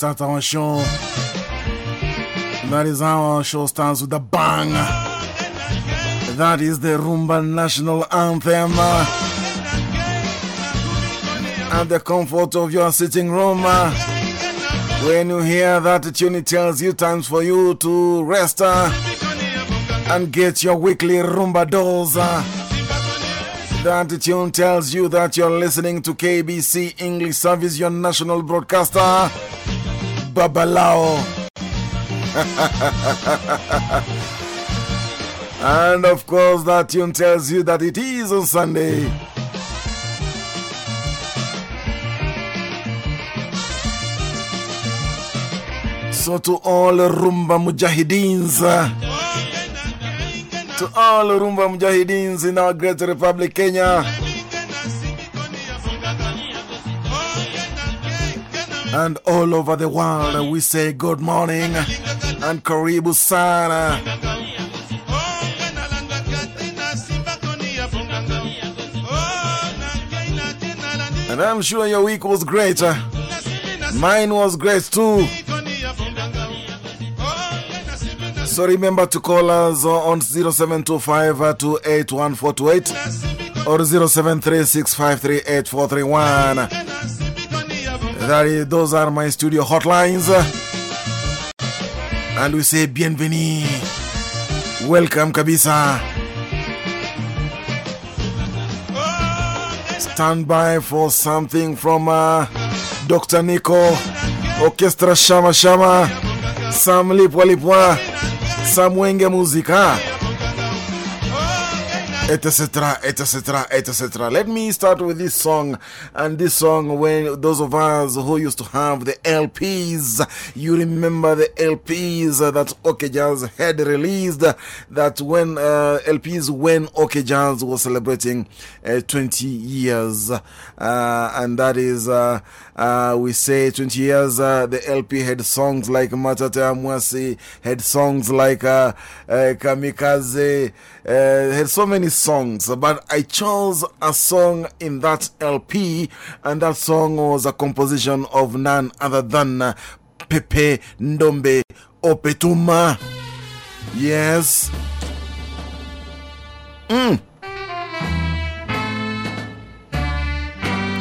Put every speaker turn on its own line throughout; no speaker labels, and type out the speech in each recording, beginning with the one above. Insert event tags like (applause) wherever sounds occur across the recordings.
start our show. That is how our show starts with a bang. That is the Rumba National Anthem. At the comfort of your sitting room. When you hear that tune, it tells you times for you to rest uh, and get your weekly Rumba dose. Uh. That tune tells you that you're listening to KBC English Service, your national broadcaster, Babalao. and of course, that tune tells you that it is on Sunday. So, to all Rumba Mujahidins, to all Rumba Mujahidins in our great Republic, Kenya, and all over the world, we say good morning and Karibu Sana. And I'm sure your week was great. Uh. Mine was great too. So remember to call us on 0725 281428 or 0736538431. Those are my studio hotlines. And we say bienvenue. Welcome, Kabisa. Stand by for something from uh, Dr. Nico, Orchestra Shama Shama, Sam Lipwa Lipwa. Samwenge Muzika, etc., etc., etc. Let me start with this song. And this song, when those of us who used to have the LPs, you remember the LPs that OK Jazz had released. That when uh, LPs, when OK Jazz was celebrating uh, 20 years. Uh, and that is. we say 20 years, the LP had songs like Matata Amwasi, had songs like Kamikaze, had so many songs. But I chose a song in that LP, and that song was a composition of none other than Pepe Ndombe Opetuma. Yes. Mm.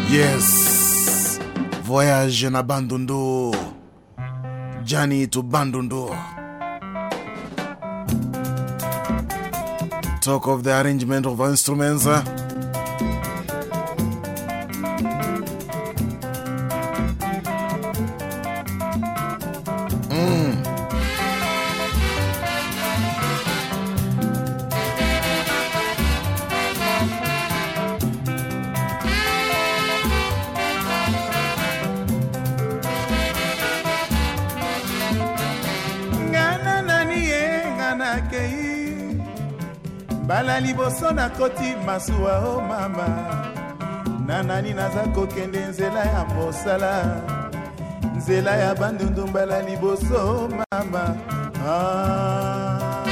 Yes. Voyage na Bandundu. Journey to Bandundu. Talk of the arrangement of instruments.
Mbala liboso nakoti masuwa o mama. Na nani naza kokende nzela ya mosala. Nzela ya bandundu mbala liboso mama. Ah.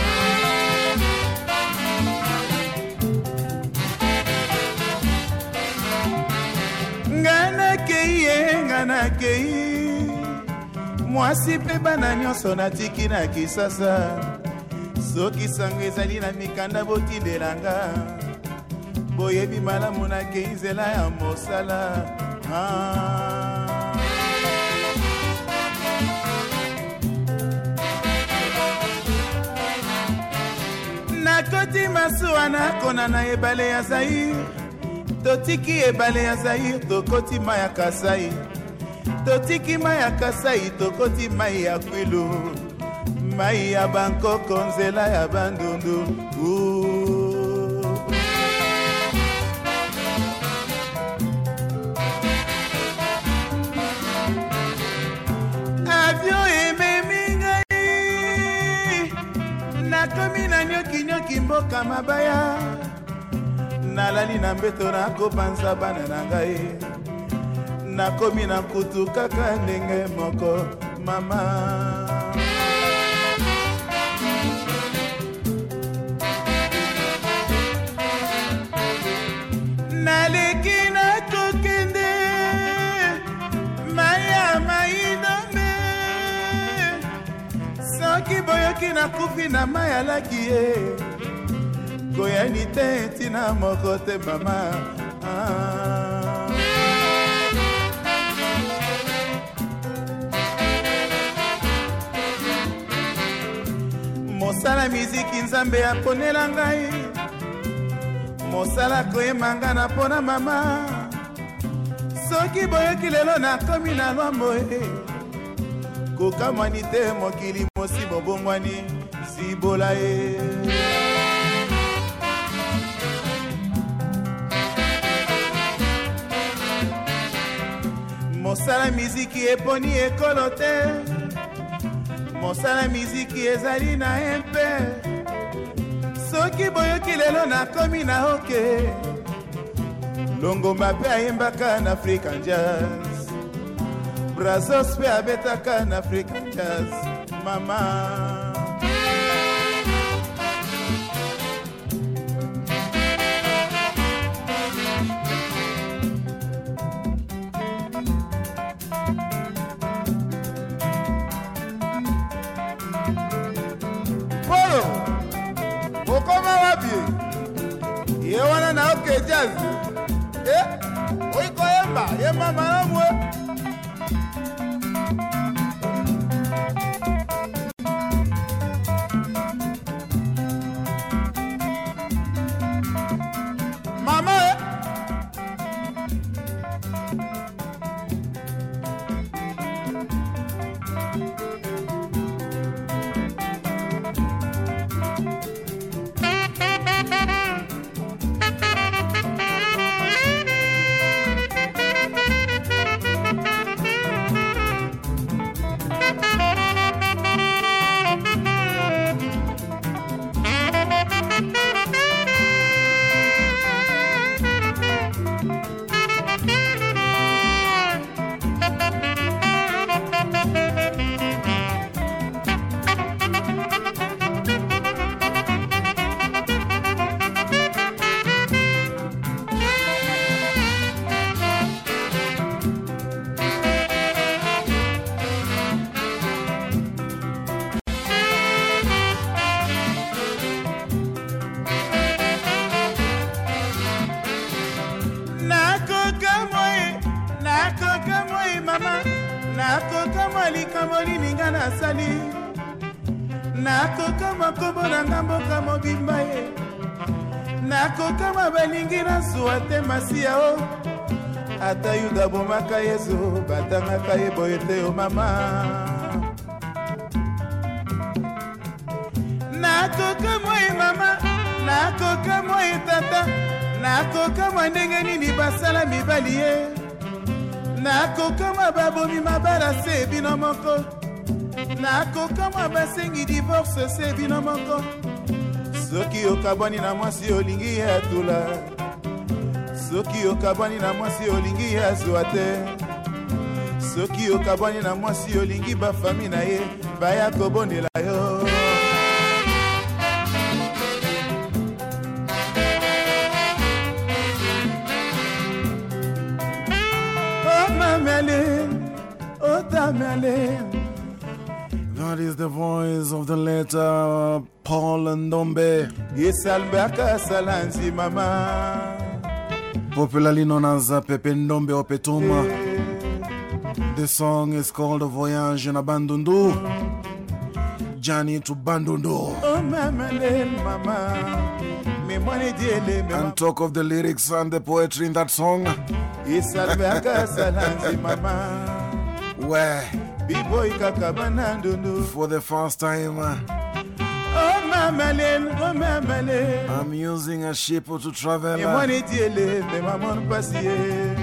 nga nakei ye nga nakei. Mwasi mpe bana nyonso natiki na kisasa soki sango ezali na mikanda botindelanga boyebi malamu nakei nzela ya mosala. Ah. nakoti masuwa nakona na ebale ya zair totiki ebale ya zair tokoti mai ya kasai. Totiki mai ya kasai tokoti mai ya kwilu mai ya bankoko nzela ya bandundu. Avio ememi ngai nakomi na nyokinyoki mboka mabaya. Nalali na mbeto nakopanza bana na ngai. Nakomi na kutu kaka ndenge moko mama nakufi na mai alaki ye. Koyani te ntina moko te mama. Ah. mosala miziki nzambe aponela ngai. Mosala koyemba nga na mpona mama. Soki boyoki lelo nakomi na lwambo e kokamwani te mokili bobongwani sibola ye. Mosala miziki eponi ekolo te. Mosala miziki ezali na ye mpe soki boyoki lelo nakomi na oke. Longomba mpe ayembaka na african jazz. Brazos mpe abetaka na african jazz. Mama kazi. E oikoyemba yemba malamue masiya o. Ata yuda bomaka yesu batangaka ye boye te o mama. Nakoka moi mama nakoka moi tata nakoka mwa ndenge nini basala mibali ye. Nakoka mwa babomi mabala se bino moko. Nakoka mwa basengi divorce se bino moko. Soki okabwani na mwasi olingi ye atula soki okabwani na mwasi olingi azwa te soki okabwani na mwasi olingi bafami na ye baya kobondela yo. Oh, oh.
That is the voice of the letter Paul Ndombe,
yesalmbaka sala nzima mama
popularly known as uh, Pepe Ndombe Opetuma. The song is called Voyage na Bandundu. Journey to Bandundu.
mamele mama memwane diele
And talk of the lyrics and the poetry in that song,
yesalmbaka sala nzima mama
where
biboyi kaka bana ndundu
for the first time I'm using a ship to travel.
memwane diele mema mon pasi ye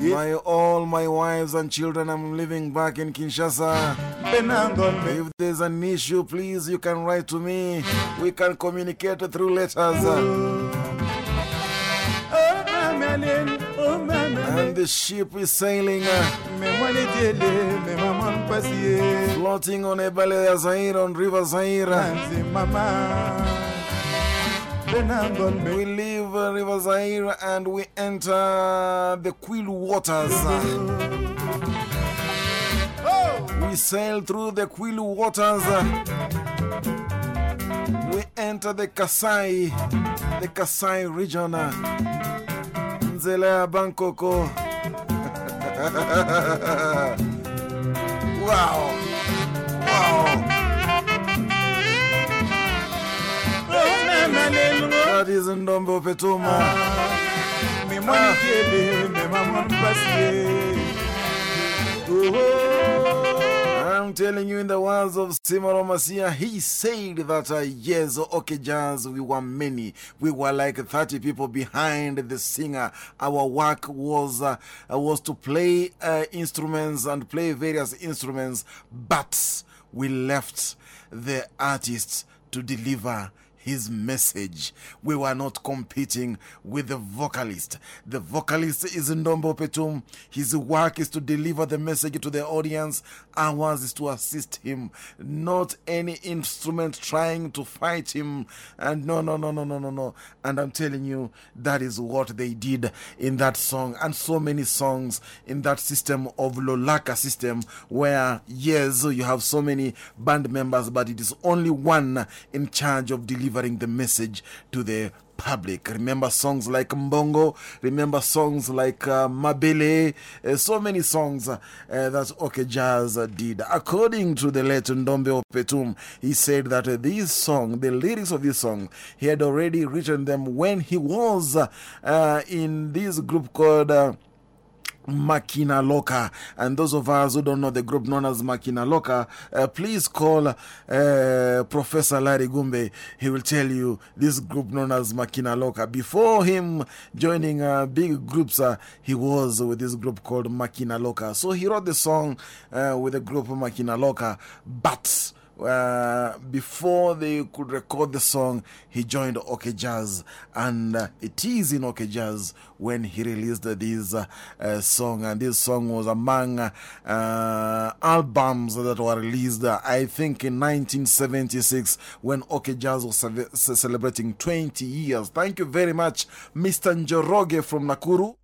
Ye-
My all my wives and children, I'm living back in Kinshasa.
mpe na ngombe
If there's an issue, please you can write to me. We can communicate through letters. And the ship is sailing, uh,
memwane diele mema mon pasi ye
floating on Ebale ya Zaire, on River Zaire.
Nanzi mama Benangolme
We leave uh, River Zaire and we enter the Kwilu waters.
Oh
we sail through the Kwilu waters. We enter the Kasai, the Kasai region. Nzela Bankoko. (laughs) wow. Wow. That is Ndombo Petuma. Ah. I'm telling you, in the words of Simaro Masia, he said that, uh, yes, okay, we were many. We were like 30 people behind the singer. Our work was, uh, was to play uh, instruments and play various instruments, but we left the artists to deliver his message. We were not competing with the vocalist. The vocalist is Ndombo Petum. His work is to deliver the message to the audience. Ours is to assist him, not any instrument trying to fight him. And no, no, no, no, no, no, no. And I'm telling you, that is what they did in that song, and so many songs in that system of Lolaka system, where, yes, you have so many band members, but it is only one in charge of delivering the message to the public. Remember songs like Mbongo, remember songs like uh, Mabele, uh, so many songs uh, that OK Jazz did. According to the late Ndombe Opetum, he said that this song, the lyrics of this song, he had already written them when he was in this group called. Makina Loka. And those of us who don't know the group known as Makina Loka, uh, please call uh, Professor Larry Gumbe. He will tell you this group known as Makina Loka. Before him joining uh, big groups, he was with this group called Makina Loka. So he wrote the song with the group Makina Loka, but uh, before they could record the song, he joined OK Jazz, and uh, it is in OK Jazz when he released this uh, song. And this song was among albums that were released, I think, in 1976 when OK Jazz was celebrating 20 years. Thank you very much, Mr. Njoroge from Nakuru.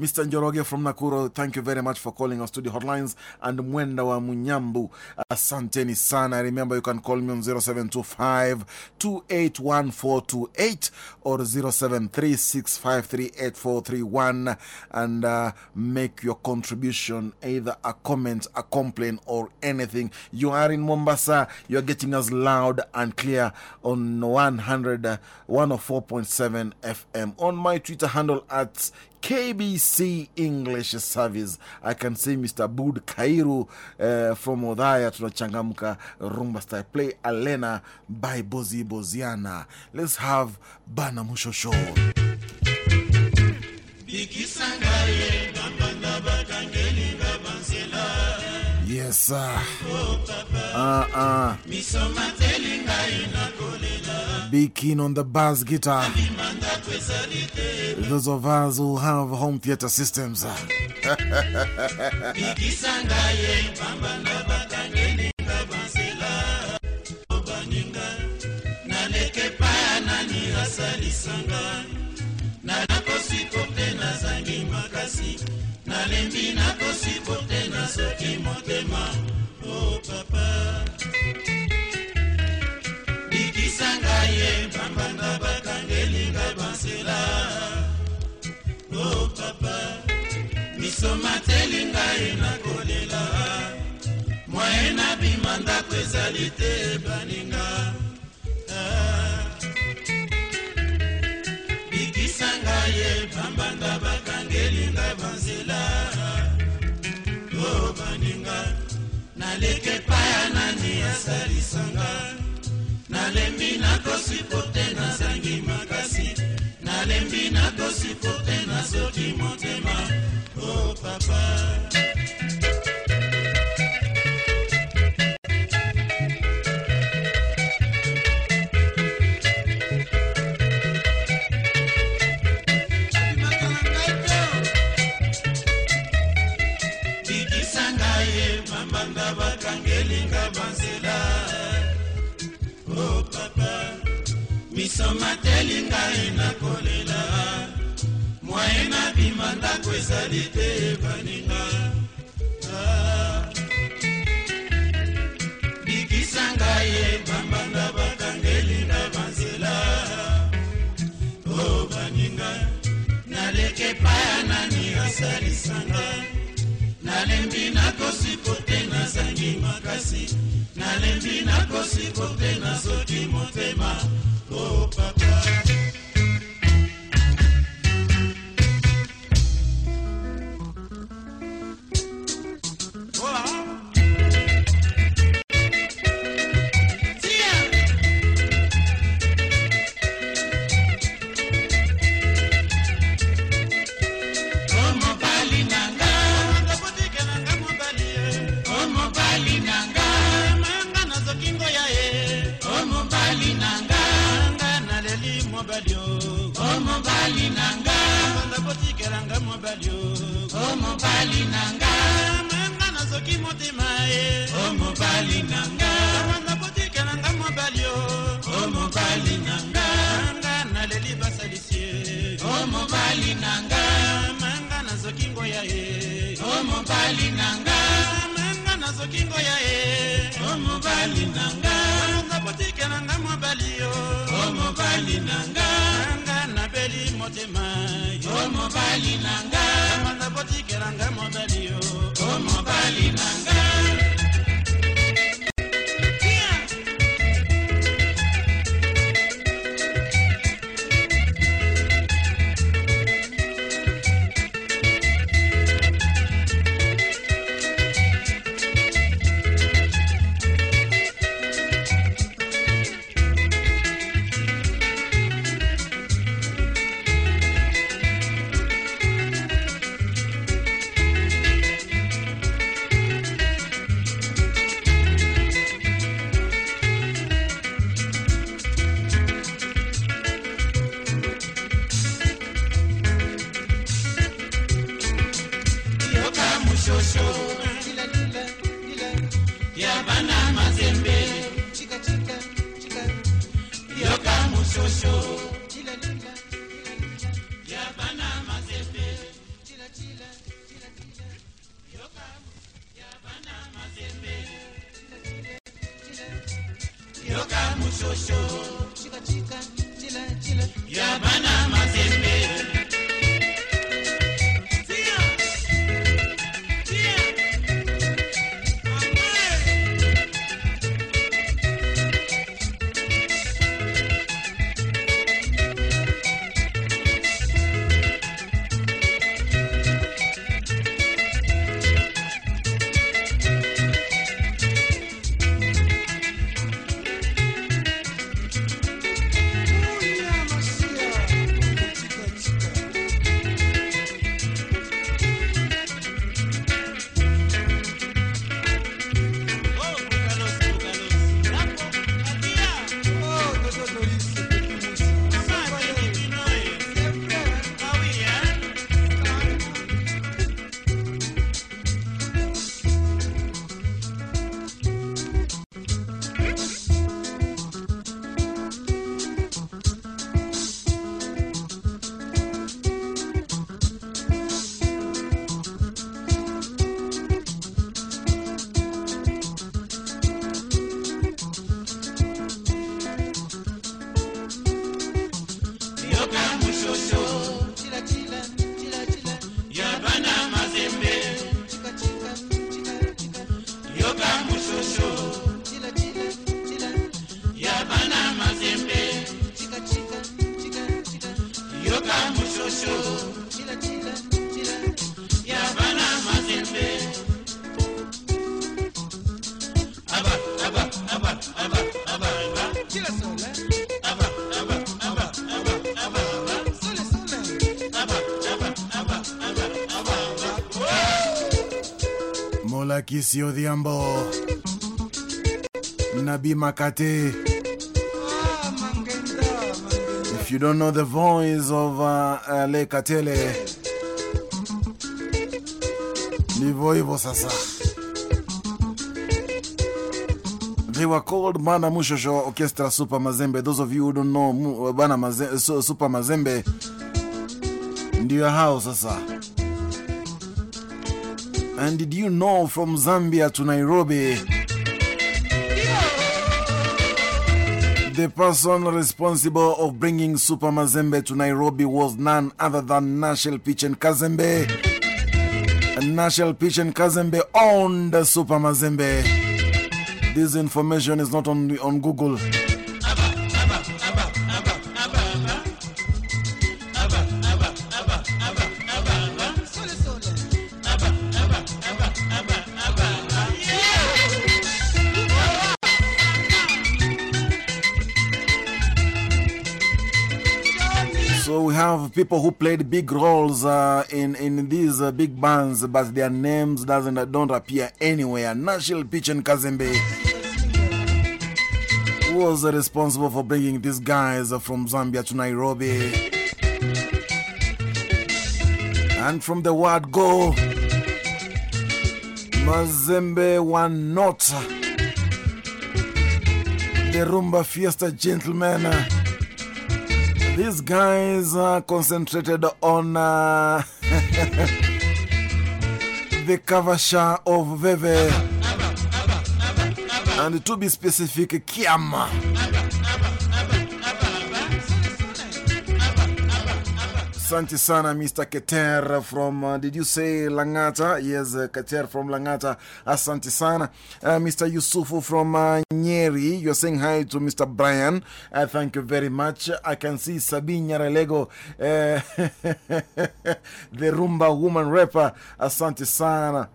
Mr. Njoroge from Nakuru, thank you very much for calling our studio hotlines. And Mwenda wa Munyambu, asanteni sana. Remember, you can call me on 0725 281428 or 0736538431 and uh, make your contribution, either a comment, a complaint, or anything. You are in Mombasa, you're getting us loud and clear on 100, 104.7 FM. On my Twitter handle at KBC English Service. I can see Mr. Bud Kairu uh, from Odhaya tunachangamka rumba style. Play Alena by Bozi Boziana. Let's have Bana Musho Show. Yes, sir. Uh uh. Big keen on the bass guitar. Those of us who have home theater systems. (laughs)
nalembi nakosipote na soki motema oh, papa ye bambanda bakangelinga bansela o papa miso mateli ngai nakolela mwaye na bima ndako ezali te baninga bikisa ngai ye bambanda bakangelinga banzela. O oh, baninga naleke paya nani asalisanga nalembi nakosipo te nazangi makasi. Nalembi nakosipo te nazoki motema. O oh, papa lisomateli ngai nakolela mwaye nabima ndako ezali te baninga. Ah. Bikisa ngai ebambanda bakangelinga banzela. O baninga naleki epai ya nani asalisanga. Nalembi nakosikote nazangi makasi. Nalembi nakosikote nazoki motema. Oh, papa
Kisi Odhiambo, Nabi Makate. If you don't know the voice of uh, uh, Le Katele, ndivyo hivyo sasa. They were called Bana Mushosho Orchestra Super Mazembe. Those of you who don't know Bana Mazembe, Super Mazembe, ndio hao sasa. You know from Zambia to Nairobi, the person responsible of bringing Super Mazembe to Nairobi was none other than Nashel Pitch and Kazembe? National Pitch and Kazembe owned Super Mazembe. This information is not on, on Google. Have people who played big roles uh, in, in these uh, big bands, but their names doesn't, don't appear anywhere. National Pitch and Kazembe was responsible for bringing these guys from Zambia to Nairobi. And from the word go, Mazembe were not the Rumba Fiesta gentlemen. These guys are concentrated on uh, (laughs) the kavasha of Veve. And to be specific, Kiama. Asante sana, Mr. Keter from, uh, did you say Langata? Yes, uh, Keter from Langata. Asante sana. Uh, Mr. Yusufu from Nyeri, you're saying hi to Mr. Brian. Thank you very much. I can see Sabine Nyarelego, (laughs) the Rumba woman rapper. Asante sana.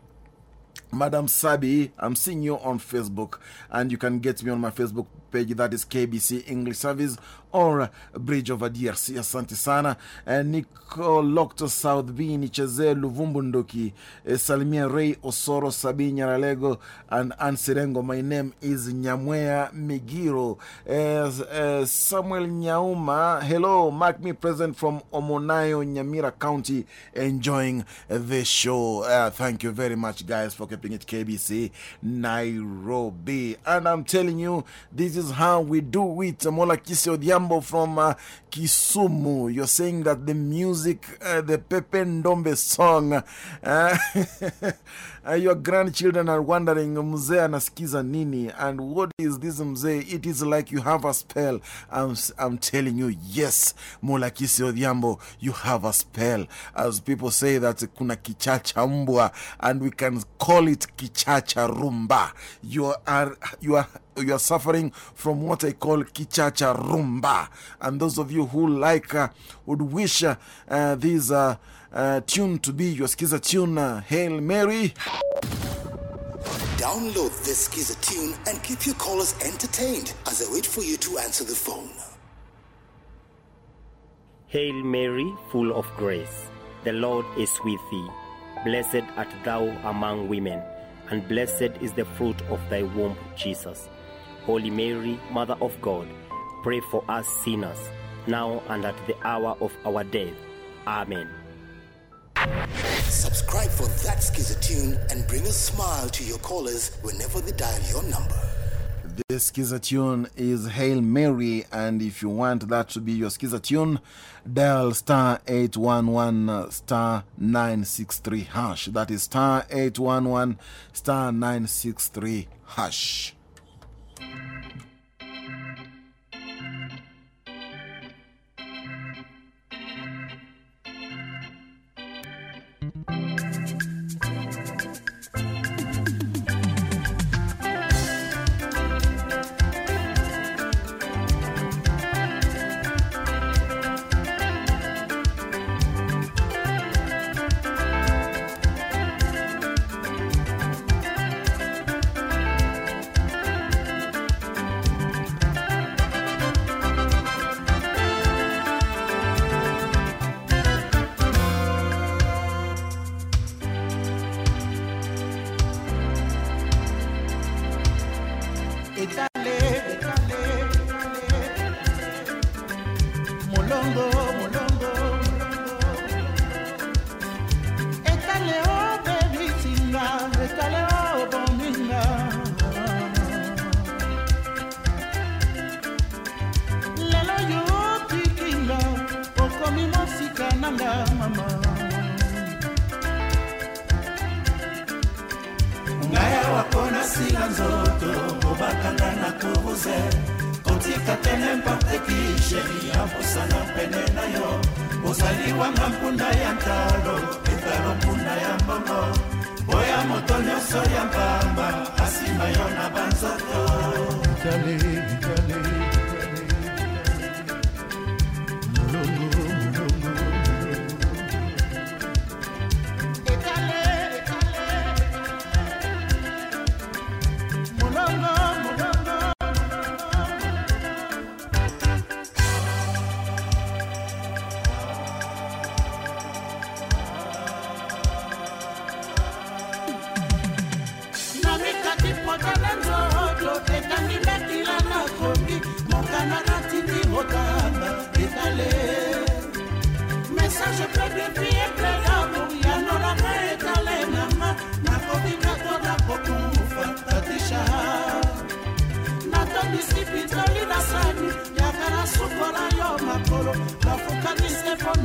Madam Sabi, I'm seeing you on Facebook, and you can get me on my Facebook page that is KBC English Service or Bridge over DRC. Asante sana. Uh, Nico Lokto South B, Nicheze Luvumbu Ndoki, uh, Salimia Ray Osoro, Sabi Nyaralego, and Ansirengo. My name is Nyamwea Migiro. Uh, Samuel Nyauma, hello, mark me present from Omonayo, Nyamira County, enjoying the show. Thank you very much, guys, for keeping it KBC Nairobi. And I'm telling you, this is how we do it. Mola Kisi Odiambo from uh, Kisumu. You're saying that the music, uh, the Pepe Ndombe song, uh, (laughs) your grandchildren are wondering, Mzee anasikiza nini? And what is this Mzee? It is like you have a spell. I'm, I'm telling you, yes, Mulakisi Odhiambo you have a spell. As people say that kuna kichacha mbwa, and we can call it kichacha rumba. You are, you are you are suffering from what I call kichacha rumba. And those of you who like, uh, would wish uh, these uh, uh, tune to be your skiza tune, uh, Hail Mary.
Download this Skiza tune and keep your callers entertained as I wait for you to answer the phone.
Hail Mary, full of grace, the Lord is with thee. Blessed art thou among women, and blessed is the fruit of thy womb, Jesus. Holy Mary, Mother of God, pray for us sinners, now and at the hour of our death. Amen.
Subscribe for that Skiza tune and bring a smile to your callers whenever they dial your number.
This skiza tune is Hail Mary, and if you want that to be your skiza tune, dial star 811 star 963 hash. That is star 811 star 963 hash.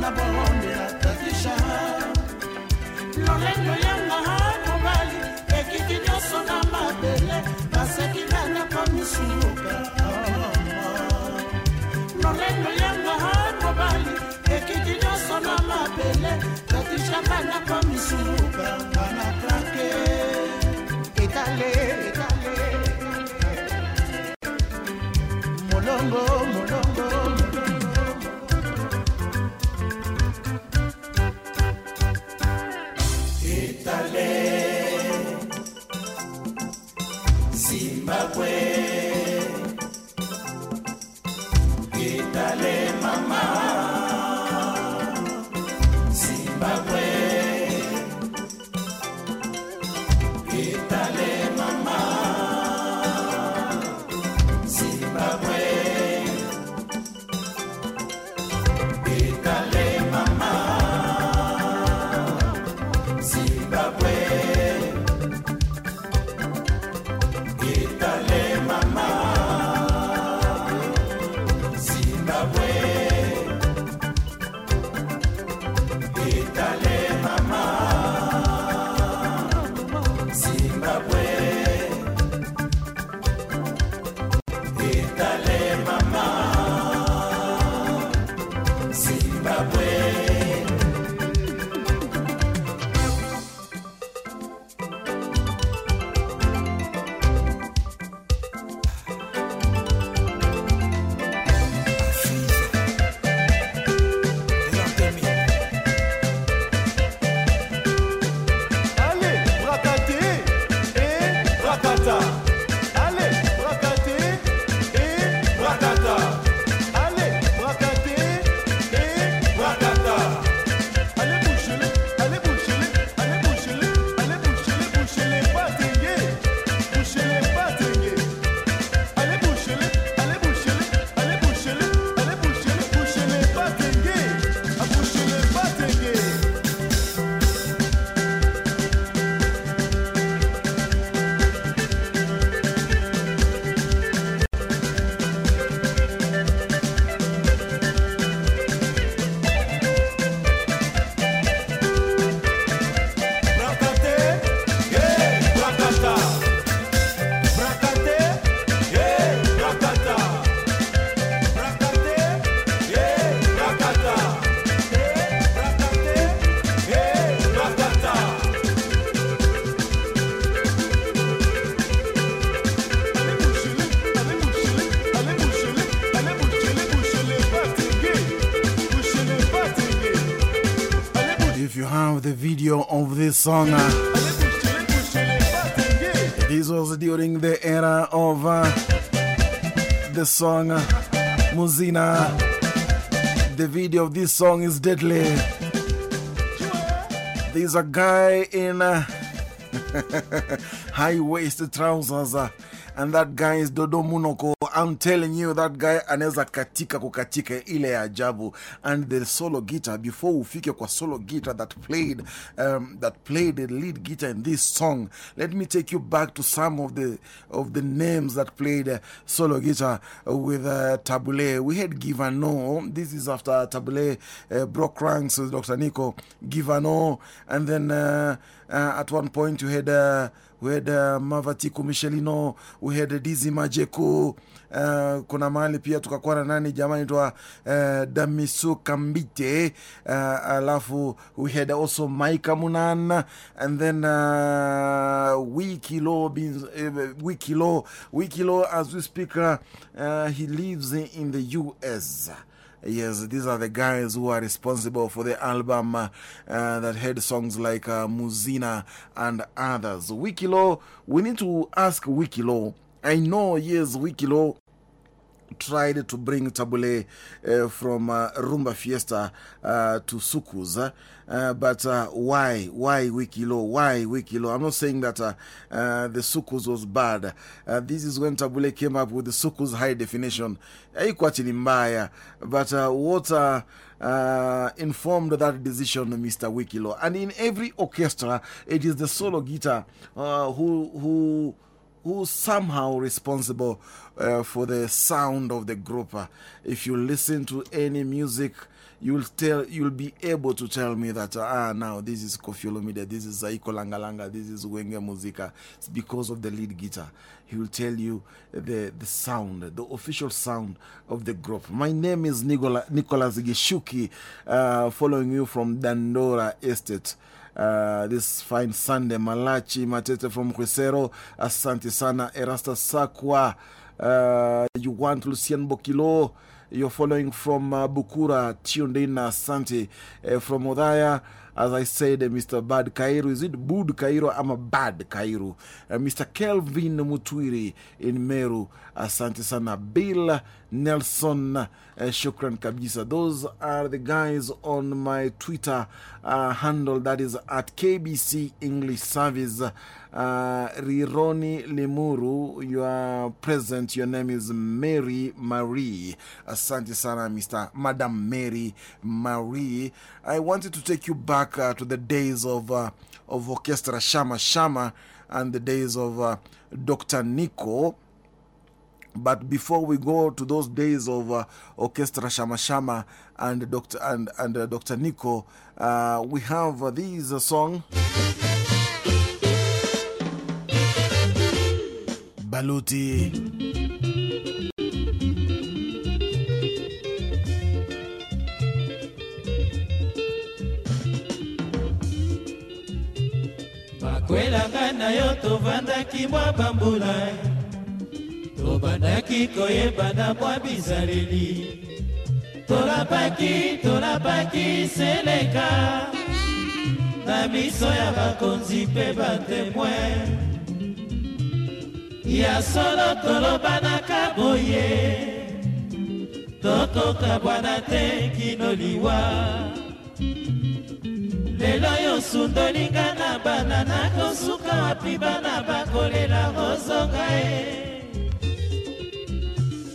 Na
bondela tatisha lolendo yanga mobali ekiki nyonso na mabele baseki nanga komisuka lolendo yanga mobali ekiki nyonso na mabele katishakana komisuka ngana krake
this song, uh, this was during the era of uh, the song uh, Muzina. The video of this song is deadly. There's a guy in (laughs) high waisted trousers, and that guy is Dodo Munoko. I'm telling you, that guy anaweza katika kukatika ile ya. And the solo guitar, before ufike kwa solo guitar that played, um, that played the lead guitar in this song, let me take you back to some of the, of the names that played uh, solo guitar with uh, Tabu Ley. We had Givano, this is after Tabu Ley uh, broke ranks with Dr. Nico. Givano, and then uh, at one point, we had, we had uh, Mavatiku Michelino, we had Dizzy Mandjeku. Uh, kuna mahali pia tukakuwa na nani jamani twa uh, Damisu Kambite uh, alafu we had also Maika Munan and then uh, Wikilo Bin- uh, Wikilo Wikilo as we speak uh, he lives in the US Yes, these are the guys who are responsible for the album uh, that had songs like uh, Muzina and others. Wikilo, we need to ask Wikilo. I know, yes, Wikilo tried to bring Tabu Ley uh, from uh, Rumba Fiesta uh, to soukous. uh, but uh, why? Why Wikilo? Why Wikilo? I'm not saying that uh, the soukous was bad. This is when Tabu Ley came up with the soukous high definition. Chini mbaya. But what uh, informed that decision, Mr. Wikilo? And in every orchestra, it is the solo guitar uh, who. who who's somehow responsible uh, for the sound of the group. If you listen to any music, you'll tell you'll be able to tell me that ah now this is Koffi Olomide, this is Zaiko Langa Langa, this is Wenge Musica. It's because of the lead guitar. He will tell you the the sound, the official sound of the group. My name is Nicola, Nicholas Gishuki, uh, following you from Dandora Estate. Uh, this fine Sunday. Malachi Matete from Kwesero. Asante sana. Erasta Sakwa. Uh, you want Lucien Bokilo. You're following from uh, Bukura. Tuned in. Asante. From Odaya. As I said, Mr. Bad Cairo. Is it Bud Cairo? I'm a Bad Cairo. Mr. Kelvin Mutwiri in Meru. Asante sana. Bill Nelson. Uh, shukran kabisa. Those are the guys on my Twitter uh, handle that is at KBC English Service. Uh, Rironi Limuru, you are present. Your name is Mary Marie. Asante sana, Mr. Madam Mary Marie. I wanted to take you back uh, to the days of, of Orchestra Shama Shama and the days of Dr. Nico. But before we go to those days of uh, Orchestra Shama Shama and Dr. and, and uh, Dr. Nico, uh, we have uh, this uh, song Baluti.
bakwelanga na yo tovandaki mwa bambula tobandaki koyebana mwa bizaleli. Tolapaki tolapaki seleka. Na miso ya bakonzi mpe batemoin ya solo tolobanaka boye. Tokokabwana te kino liwa lelo yo sundolinga na bana nakosuka wapi bana bakolela kozonga ye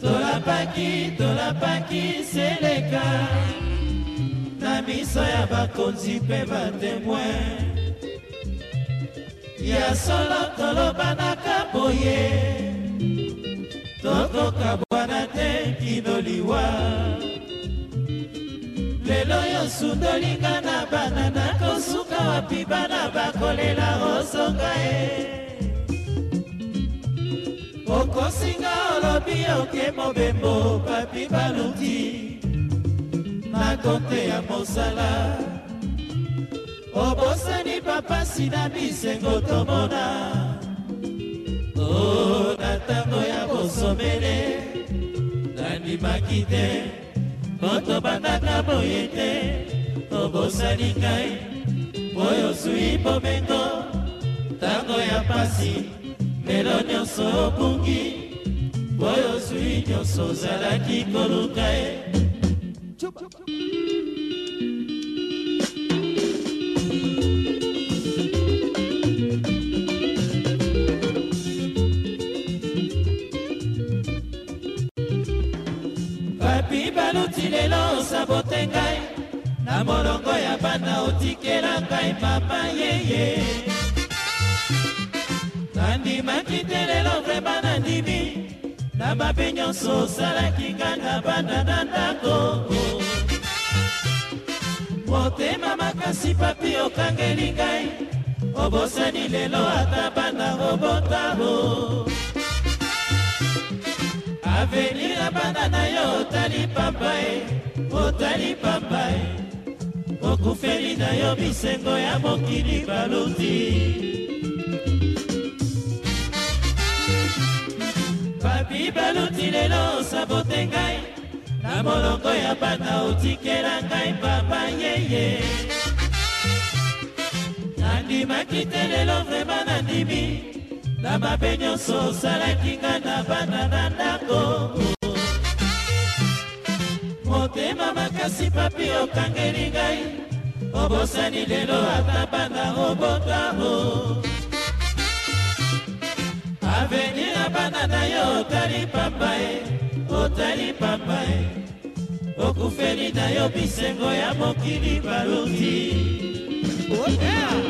tolapaki tolapaki seleka. Na miso ya bakonzi mpe batemoin ya solo tolobanaka boye tokokabwana te kino liwa. Lelo yo sundolinga na bana nakosuka wapi bana bakolela ozonga ye okosinga olobi oke mobembo papi baluti. Na konte ya mosala. Obosani papasi na bisengo tomona. O na ntango ya bosomele nandimaki te. Po tobandaka boye te. Obosani ngai. Oyo zwi bomengo. Ntango ya pasi lelo nyonso obungi oyo zwi nyonso ozalaki koluka ye. Papi baluti lelo osabote ngai na molongo ya bana otikela ngai mama yeye nandimaki te lelo vrema nandimi na mabe nyonso osalaki ngai na bana na ndako. Motema makasi papi okangeli ngai obosani lelo ata bana obotabo avenir ya bana na yo otali pamba e otali pamba e okufeli na yo bisengo ya mokili baluti babi baluti lelo osabote ngai. Na molongo ya bana otikela ngai pamba yeye. Nandimaki te lelo vrema nandimi. Na mabe nyonso osalaki nga na bana na ndako. Motema makasi papi okangeli ngai. Obosani lelo ata bana obotamo avenir ya bana na yo otali pamba e otali pamba e okufeli na yo bisengo ya mokili baluti oh, yeah.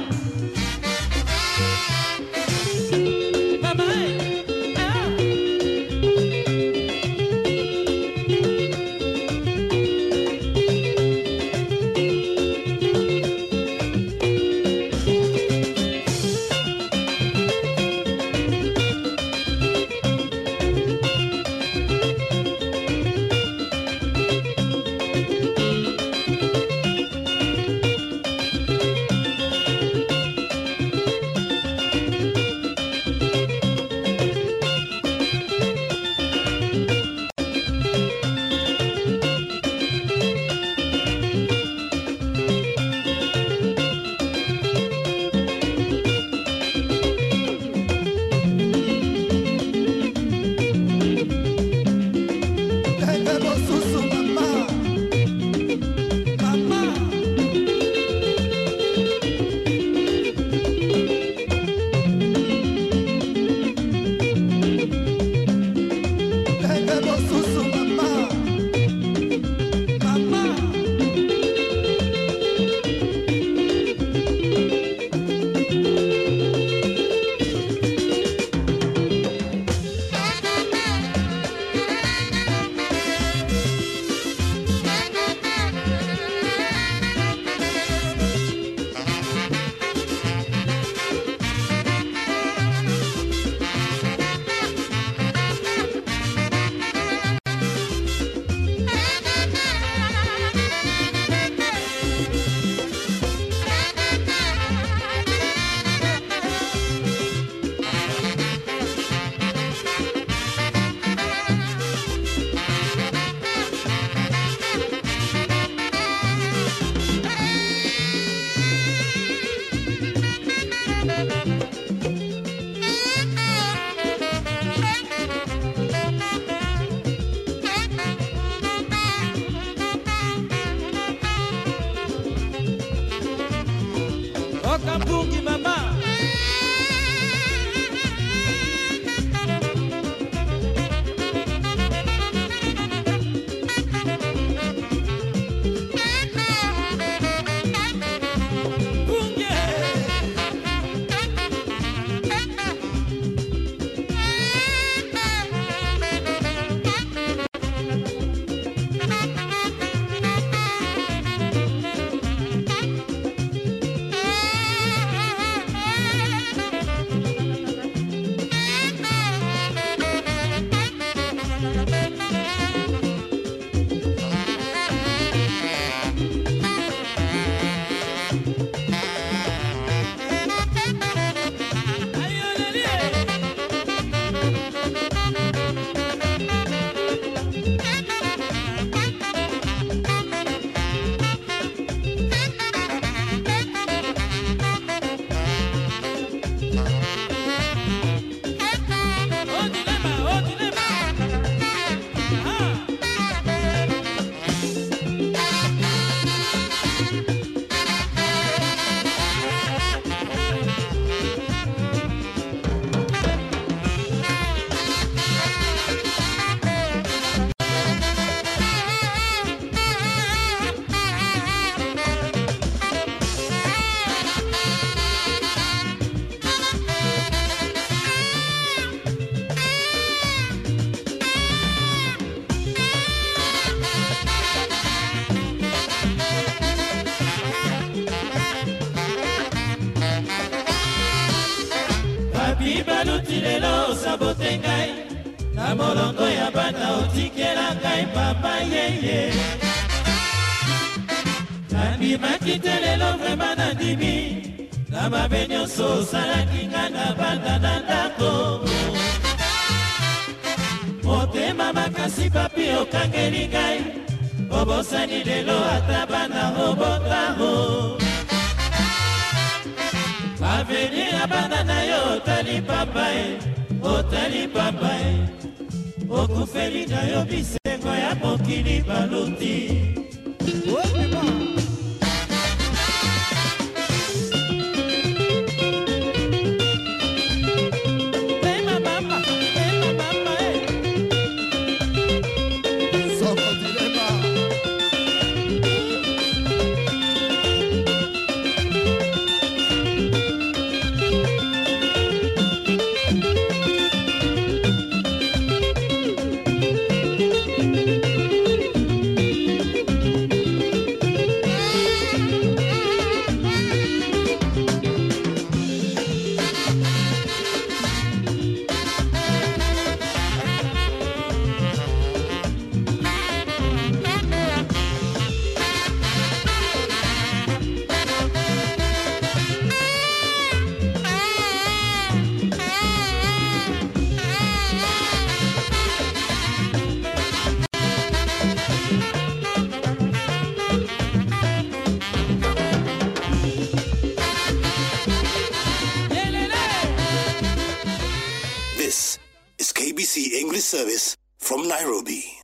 mpe nyonso osalaki nga na banda na ndako. Motema makasi papi okangeli ngai. Obosani lelo ata bana obotamo. Baveni ya bana na yo otali pamba e otali pamba e okufeli na yo bisengo ya mokili baluti.
Oh, service from Nairobi.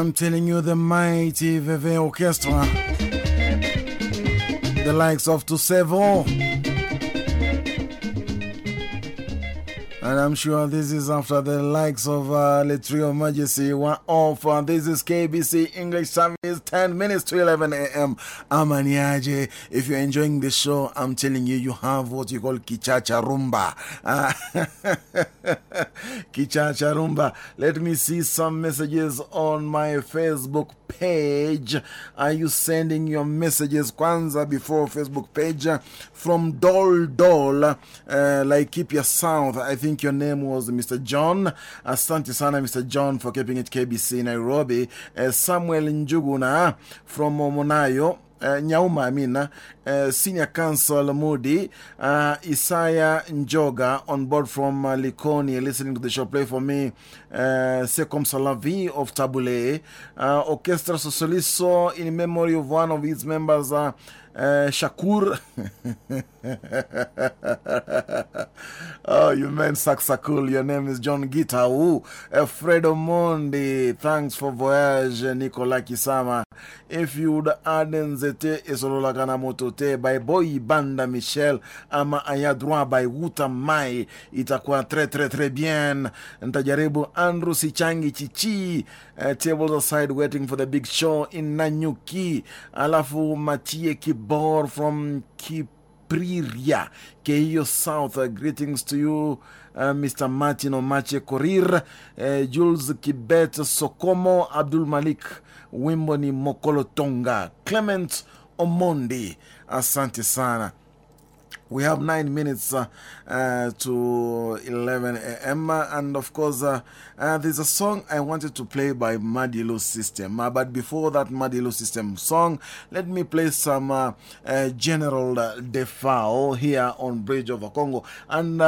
I'm telling you, the mighty Veve Orchestra, the likes of Tusevo. And I'm sure this is after the likes of uh, Le Majesty one off. Uh, this is KBC English Service, 10 minutes to 11 a.m. I'm Aniaje. If you're enjoying the show, I'm telling you, you have what you call Kichacha Rumba. (laughs) Kichacha Rumba. Let me see some messages on my Facebook page. Are you sending your messages kwanza before Facebook page? From Dol Dol, uh, like keep your South. I think your name was Mr. John. Asante sana, Mr. John, for keeping it KBC Nairobi. Uh, Samuel Njuguna from Monayo. Uh, Nyauma, Amina, uh, Senior Counsel Moody, uh, Isaiah Njoga on board from uh, Likoni, listening to the show. Play for me, uh, Sekom Salavi of Tabule, uh, Orchestra Sosoliso in memory of one of its members, uh, uh, Shakur. (laughs) oh, you meant Saksakul. Your name is John Gitau. Uh, Fredo Mondi. Thanks for voyage, Nicola Kisama. If you would add Nzete Isolola Kanamotote by Boy Banda Michel ama Ayadroit by Wuta Mai, itakuwa tre tre tre bien. Ntajaribu Andrew Sichangi Chichi. Uh, tables aside waiting for the big show in Nanyuki. Alafu Matie Kibor from Kipriria, Keiyo South. Uh, greetings to you. Uh, Mr. Martin Omache Korir, uh, Jules Kibet Sokomo, Abdul Malik, Wimboni Mokolo Tonga, Clement Omondi, Asante Sana. We have nine minutes uh, uh, to 11 a.m. And of course, uh, uh, there's a song I wanted to play by Madilu System. Uh, but before that Madilu System song, let me play some uh, General Defao here on Bridge over Congo. And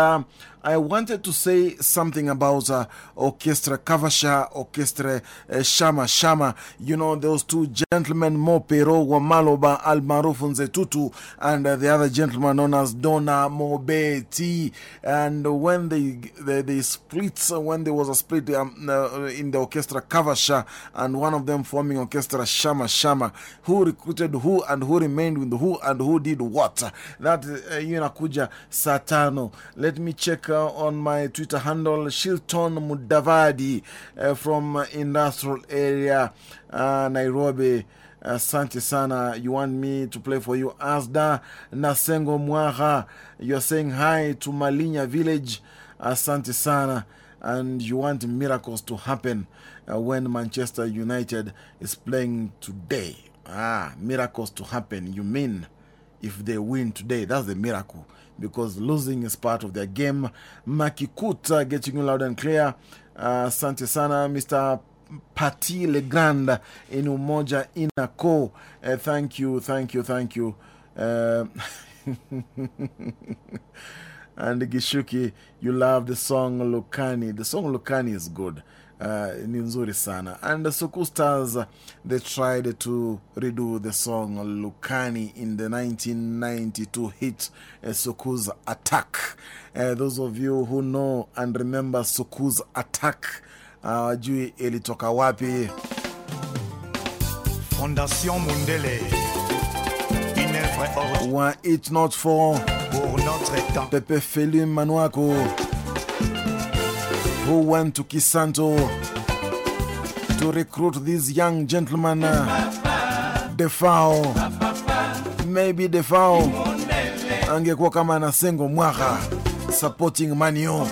I wanted to say something about uh, Orchestra Kavasha, Orchestra uh, Shama Shama. You know, those two gentlemen, Mopero Wamaloba Almarufu Nzetutu, and uh, the other gentleman known as Donna Mobeti. And when they, they, they split, uh, when there was a split um, in the Orchestra Kavasha, and one of them forming Orchestra Shama Shama, who recruited who and who remained with who and who did what. That, uh, you know, kuja Satano. Let me check uh, on my Twitter handle, Shilton Mudavadi uh, from uh, industrial area, uh, Nairobi. Asante sana. You want me to play for you? Asda Nasengo Mwaha. You're saying hi to Malinya village. Asante sana. And you want miracles to happen uh, when Manchester United is playing today. Ah, miracles to happen. You mean if they win today? That's the miracle. Because losing is part of their game. Makikuta getting you loud and clear. Uh, sana, Mr. Pati Legrand in Umoja Inako. Uh, thank you, thank you, thank you. Uh, (laughs) and Gishuki, you love the song Lukani. The song Lukani is good. Uh, ni nzuri sana. And the Soukous Stars, they tried to redo the song Lukani in the 1992 hit uh, Soukous Attack. Uh, those of you who know and remember Soukous Attack, wajui uh, ilitoka wapi.
Fondation Mundele, œuvre
it not for
pour notre temps.
Pepe Feli Manuaku, who went to Kisanto to recruit this young gentleman, uh, Defao. Maybe Defao angekuwa kama Nasengo Mwaka supporting Manio.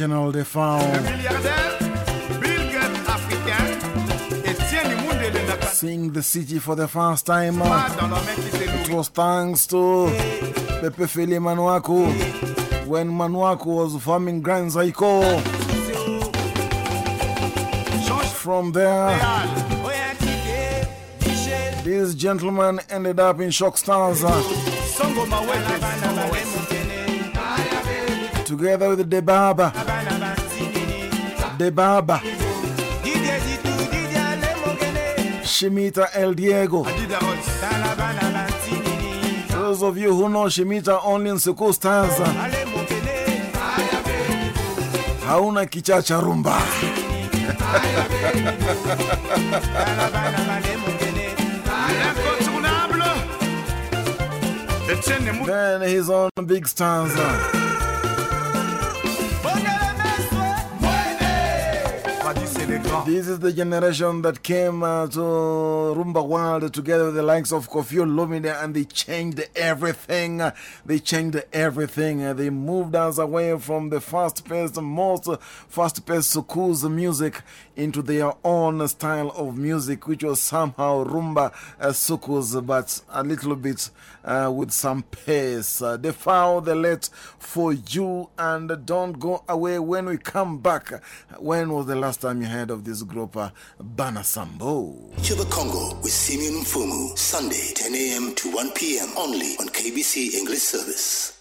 original
the city for the first time.
Ah.
It was thanks to Pepe Feli Manuaku when Manuaku was forming Grand Zaiko. From there, these gentlemen ended up in Choc Stars
ah.
together with the Debaba
de Baba.
Shimita El Diego. Those of you who know Shimita only in Soukous Stars. Hauna kichacha rumba. then he's on Big Stars. This is the generation that came uh, to Rumba World together with the likes of Koffi Olomide and they changed everything. They changed everything. Uh, they moved us away from the fast paced, most fast paced soukous music into their own style of music, which was somehow rumba uh, soukous, but a little bit uh, with some pace. Uh, they found the let for you and don't go away when we come back. When was the last time you heard of this group, uh, Bana Sambo?
Chuba Congo with Simeon Fumu, Sunday, 10 a.m. to 1 p.m. only on KBC English Service.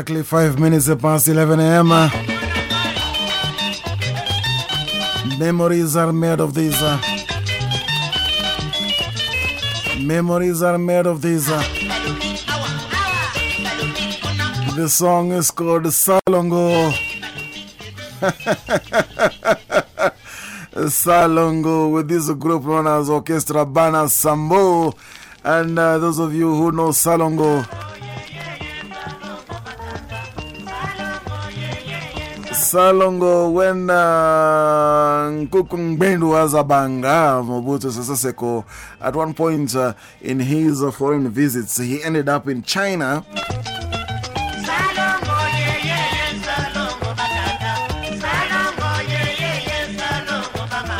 Exactly 5 minutes past 11 a.m. Memories are made of these. uh, Memories are made of these. uh, The song is called Salongo. (laughs) Salongo with this group known as Orchestra Bana Sambo. And uh, those of you who know Salongo, Salongo when uh, Nkukungbendu Azabanga Mobutu Sese Seko at one point uh, in his uh, foreign visits. He ended up in China.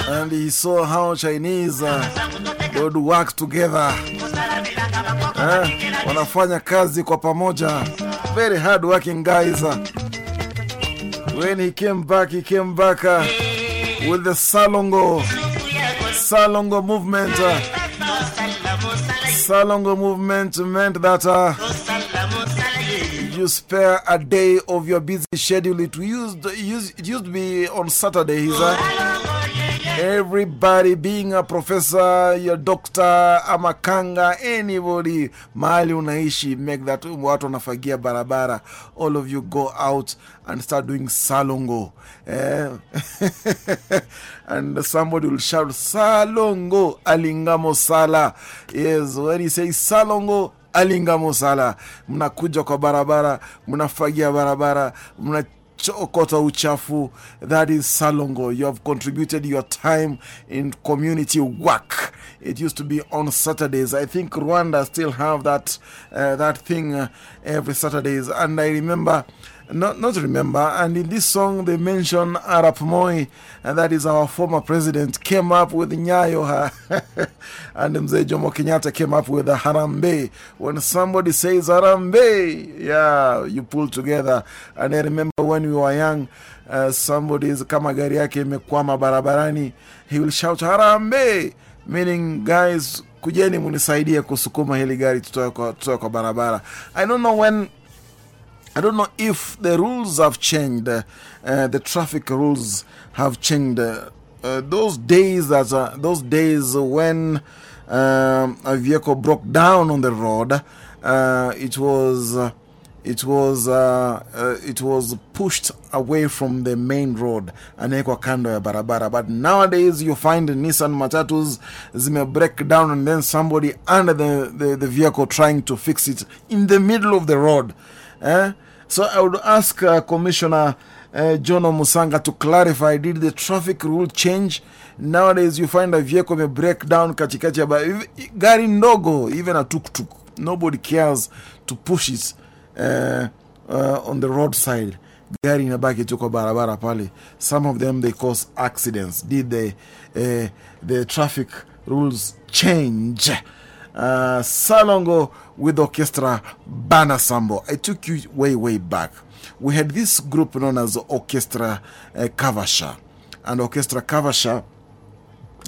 And he saw how Chinese uh, would work together.
Kusala bilanga bakoko,
eh, wanafanya kazi kwa pamoja. Very hard working guys uh. When he came back he came back uh, with the Salongo Salongo movement uh, Salongo movement meant that uh, you spare a day of your busy schedule. It used, used, it used to be on Saturdays. Uh, everybody being a professor, your doctor, ama kanga anybody, mahali unaishi, make that watu wanafagia barabara. All of you go out and start doing salongo. Eh? (laughs) and somebody will shout, Salongo, alingamo sala. Yes, when he says salongo, alingamo sala. Mnakuja kwa barabara, mnafagia barabara, mnachokota uchafu. That is salongo. You have contributed your time in community work. It used to be on Saturdays. I think Rwanda still have that, uh, that thing uh, every Saturdays. And I remember not, not remember. And in this song, they mention Arap Moi, and that is our former president, came up with Nyayo. (laughs) and Mzee Jomo Kenyatta came up with Harambee. When somebody says Harambee, yeah, you pull together. And I remember when we were young, uh, somebody is kama gari yake imekwama barabarani, he will shout Harambee, meaning guys, kujeni munisaidie kusukuma hili gari tutoe kwa, tutoe kwa barabara. I don't know when I don't know if the rules have changed, uh, the traffic rules have changed. Uh, those days those days when um, a vehicle broke down on the road, uh, it was it was it was pushed away from the main road anawekwa kando ya but nowadays you find Nissan matatus zime break down and then somebody under the, the, the vehicle trying to fix it in the middle of the road Eh? So I would ask uh, Commissioner uh, John Musanga to clarify did the traffic rule change? Nowadays, you find a vehicle may break down ya ba- if- gari ndogo, even a tuk tuk. Nobody cares to push it uh, uh, on the roadside. Gari inabaki tu kwa barabara pale. Some of them they cause accidents. Did the, uh, the traffic rules change? Uh, Salongo with orchestra Bana Sambo. I took you way, way back. We had this group known as Orchestra uh, Kavasha. And Orchestra Kavasha,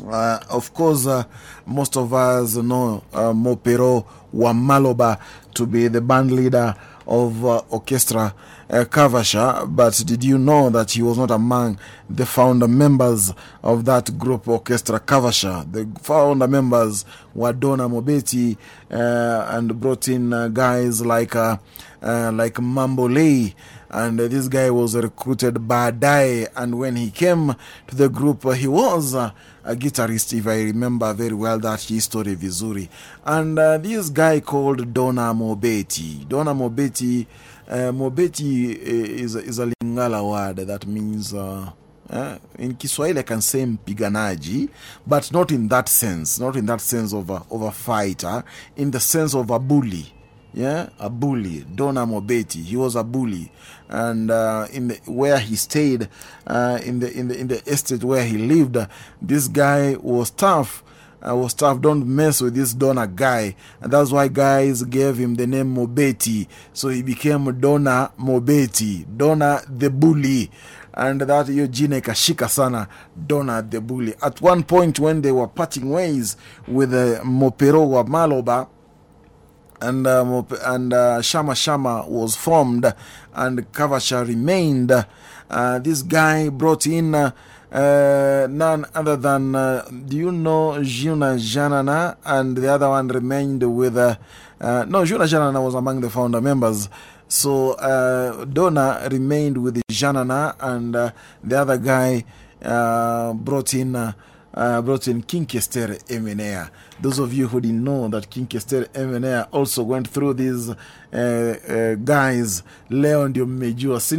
uh, of course, uh, most of us know uh, Mopero Wamaloba to be the band leader of Orchestra uh, Kavasha. But did you know that he was not among the founder members of that group, Orchestra Kavasha? The founder members were Donna Mobeti uh, and brought in uh, guys like, uh, uh, like Mambo Lay and this guy was recruited by Dai. And when he came to the group, he was a guitarist, if I remember very well that history, Vizuri. And this guy called Donna Mobeti. Donna Mobeti, uh, Mobeti uh, is, is a Lingala word that means. Uh, uh, in Kiswahili, I can say mpiganaji, but not in that sense, not in that sense of a, of a fighter, in the sense of a bully yeah, a bully, Donna Mobeti. He was a bully, and uh, in the, where he stayed, uh, in the in the in the estate where he lived, this guy was tough. Uh, was tough. Don't mess with this Donna guy, and that's why guys gave him the name Mobeti. So he became Donna Mobeti, Donna the bully. And that hiyo jina ikashika sana Donna the bully. At one point when they were parting ways with uh, Mopero Maloba, and, uh, and uh, Shama Shama was formed and Kavasha remained. Uh, this guy brought in uh, none other than, uh, do you know Djuna Djanana? And the other one remained with, uh, uh, no, Djuna Djanana was among the founder members. So uh, Donna remained with Djanana, and the other guy brought in. Uh, brought in King Kester. Those of you who didn't know that King Kester also went through these uh, uh, guys, Leon ndio mmejua, si?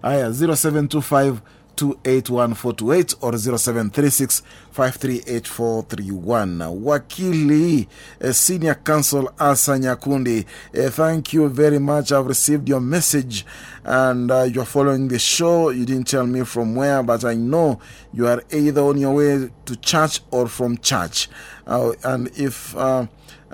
Aya, 0725 281428 or 0736 538431. Wakili, uh, Senior Counsel Assa Nyakundi, uh, thank you very much. I've received your message and uh, you're following the show. You didn't tell me from where, but I know you are either on your way to church or from church. Uh, and if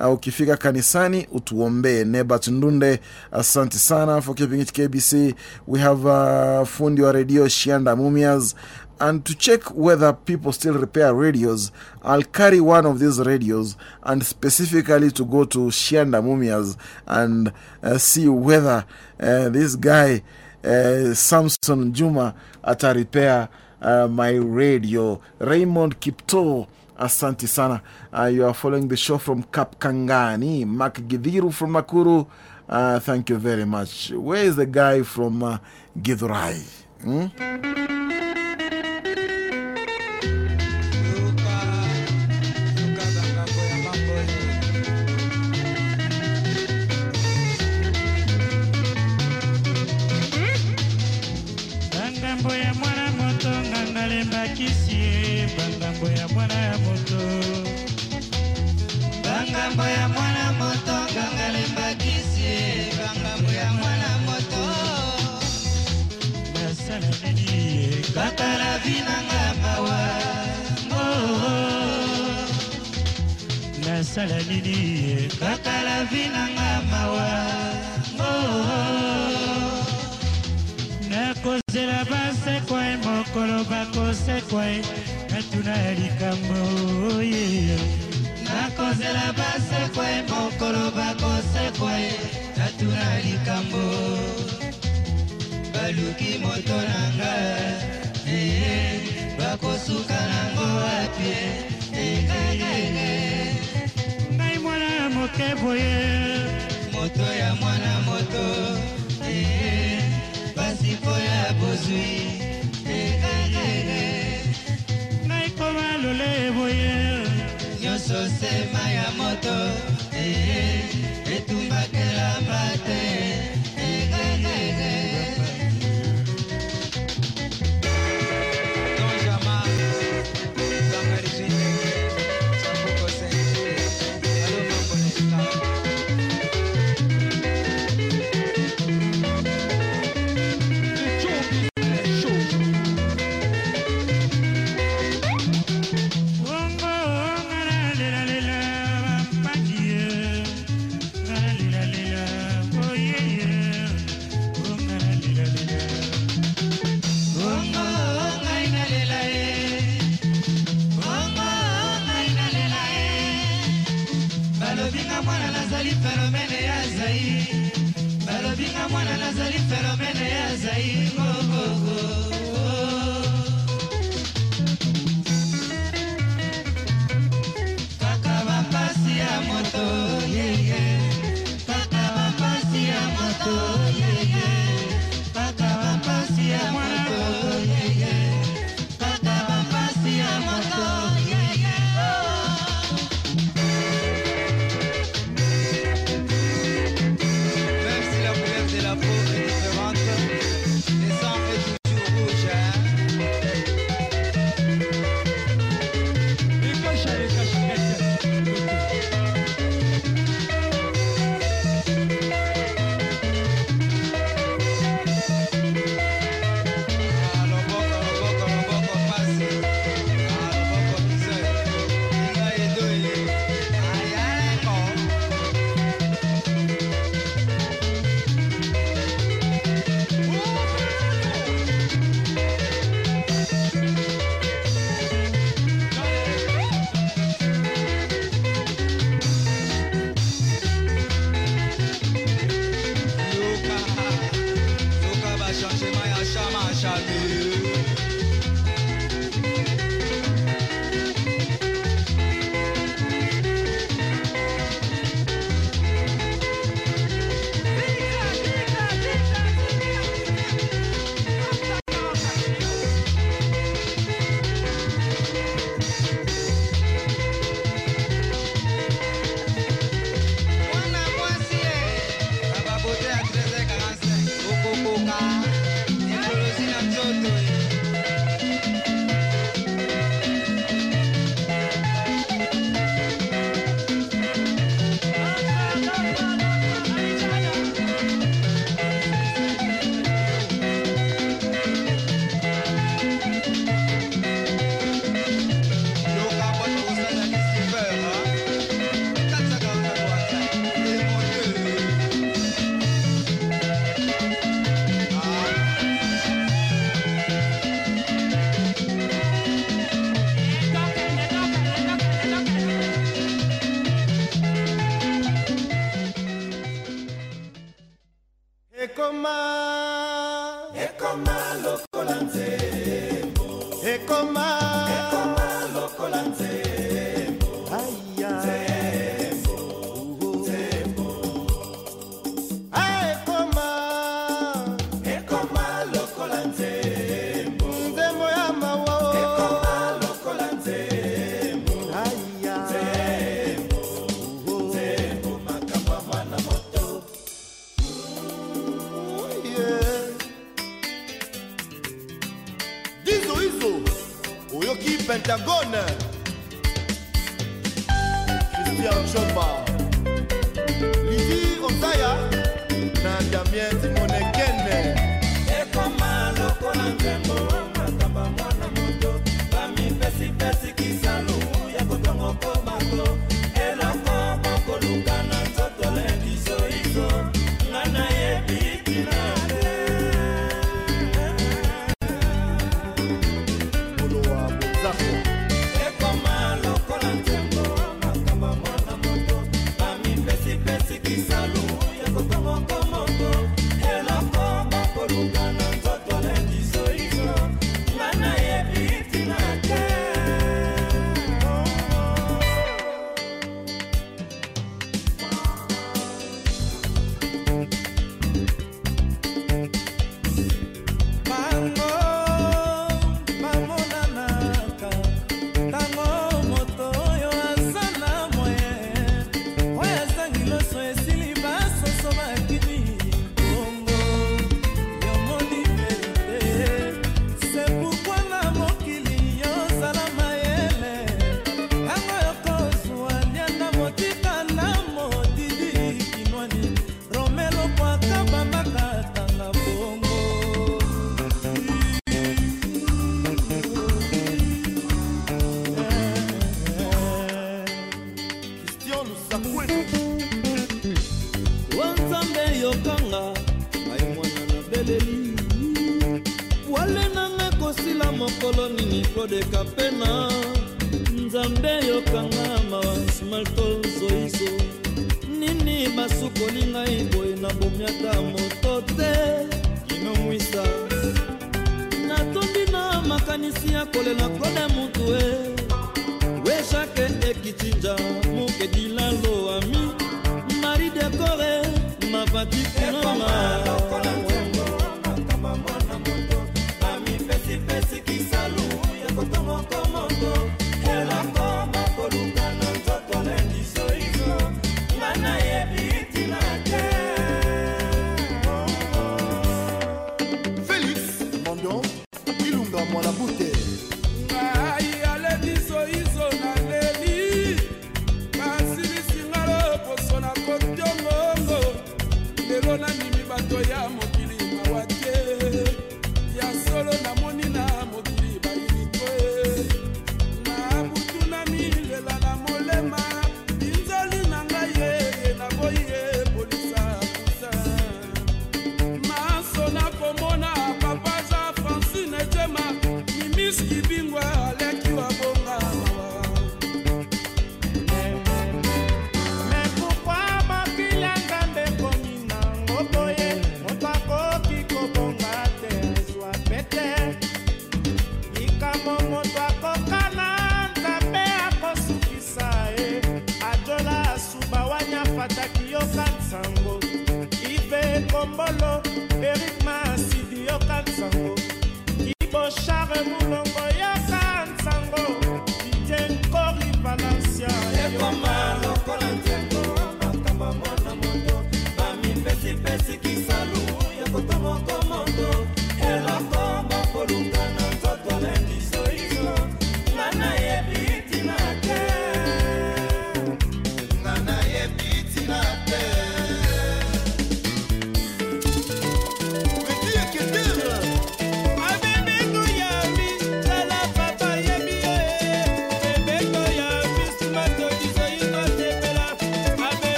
uh, ukifika kanisani utuombee. Nebat Ndunde, asante sana for keeping it KBC. We have uh, fundi wa radio Shianda Mumias. And to check whether people still repair radios, I'll carry one of these radios and specifically to go to Shianda Mumias and uh, see whether uh, this guy, uh, Samson Juma, ata repair uh, my radio. Raymond Kipto, Asante sana. Uh, you are following the show from Kapkangani. Mark Gidhiru from Nakuru. Uh, thank you very much. Where is the guy from uh?
Christian chomba lidi ozaya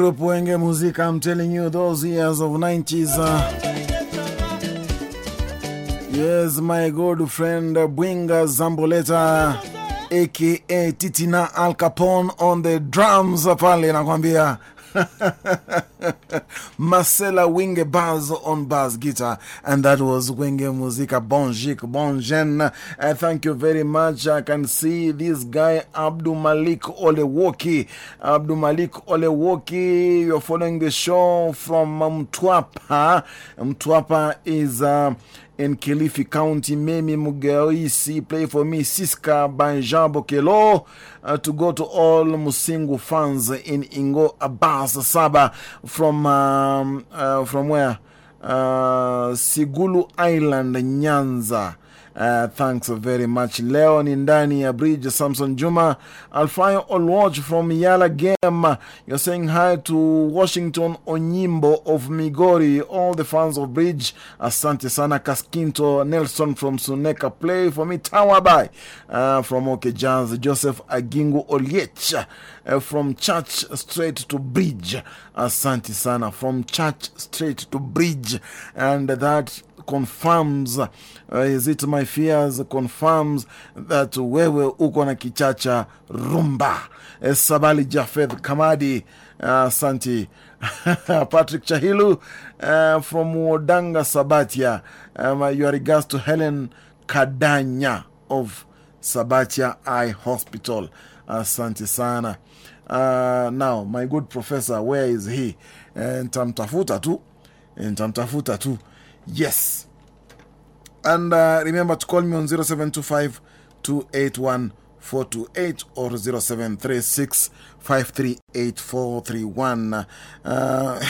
group Wenge Music, I'm telling you, those years of 90s. Uh, yes, my good friend Bwinga Zamboleta, aka Titina Al Capone on the drums pale nakwambia. (laughs) Marcella Winge Baz on bass guitar, and that was Wenge Musica Bon Chic Bon Genre. Uh, thank you very much. I can see this guy Abdul Malik Olewoki. Abdul Malik Olewoki, you're following the show from Mtwapa. Mtwapa is. Uh, in Kilifi County, Memi Mugaisi, play for me, Siska Banjabo Kelo, uh, to go to all Musingu fans in Ingo Abbas Saba from, um, uh, from where? Uh, Sigulu Island, Nyanza. Uh, thanks very much. Leo ni ndani ya bridge. Samson Juma Alfayo Olwatch from Yala Game. You're saying hi to Washington Onyimbo of Migori, all the fans of bridge. Asante sana. Kaskinto Nelson from Suneka. Play for me. Tawabai uh, from OK Jazz. Joseph Agingu Oliech uh, from Church Straight to Bridge. Asante sana. From Church Straight to Bridge. And that confirms uh, is it my fears confirms that wewe uko na kichacha rumba? Uh, Sabali Jafeth Kamadi santi uh, (laughs) Patrick Chahilu uh, from Wodanga Sabatia. Um, your regards to Helen Kadanya of Sabatia Eye Hospital. Asante sana. Uh, now my good professor where is he? Ntamtafuta uh, tu. Ntamtafuta tu Yes. And uh, remember to call me on 0725 281 428 or 0736 538431. Uh,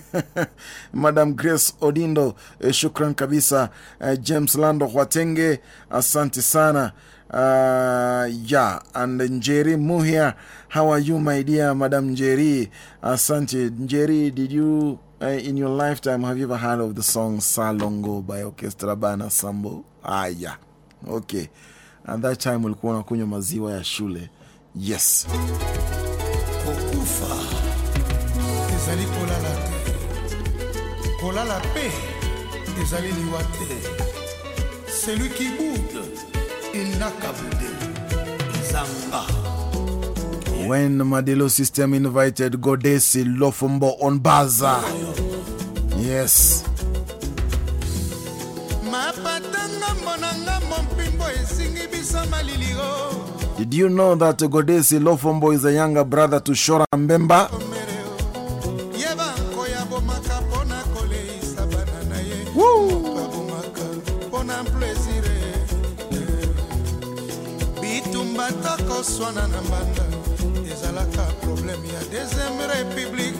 (laughs) Madam Grace Odindo, uh, shukran kabisa. Uh, James Lando Watenge, asante sana. Uh, yeah, and Njeri Muhia, how are you, my dear Madam Njeri? Asante. Njeri, did you uh, in your lifetime, have you ever heard of the song Salongo by Orchestra Bana Sambo? Ah, yeah. Okay. At that time, ulikuwa unakunywa maziwa ya shule. Yes.
kokufa ezali kolala te kolala mpe ezali liwa celui qui boude il n'a qu'à bouder ezanga
When Madilu System invited Godessy Lofombo on Baza. Yes.
mapata ngambo na ngambo mpimbo esingi biso malilio
Did you know that Godessy Lofombo is a younger brother to Shora Mbemba?
yeba nkoya bomaka mpo na koleisa bana na ye babomaka mpo na plaisire bitumba to na mbanda ezalaka probleme ya deuxième république.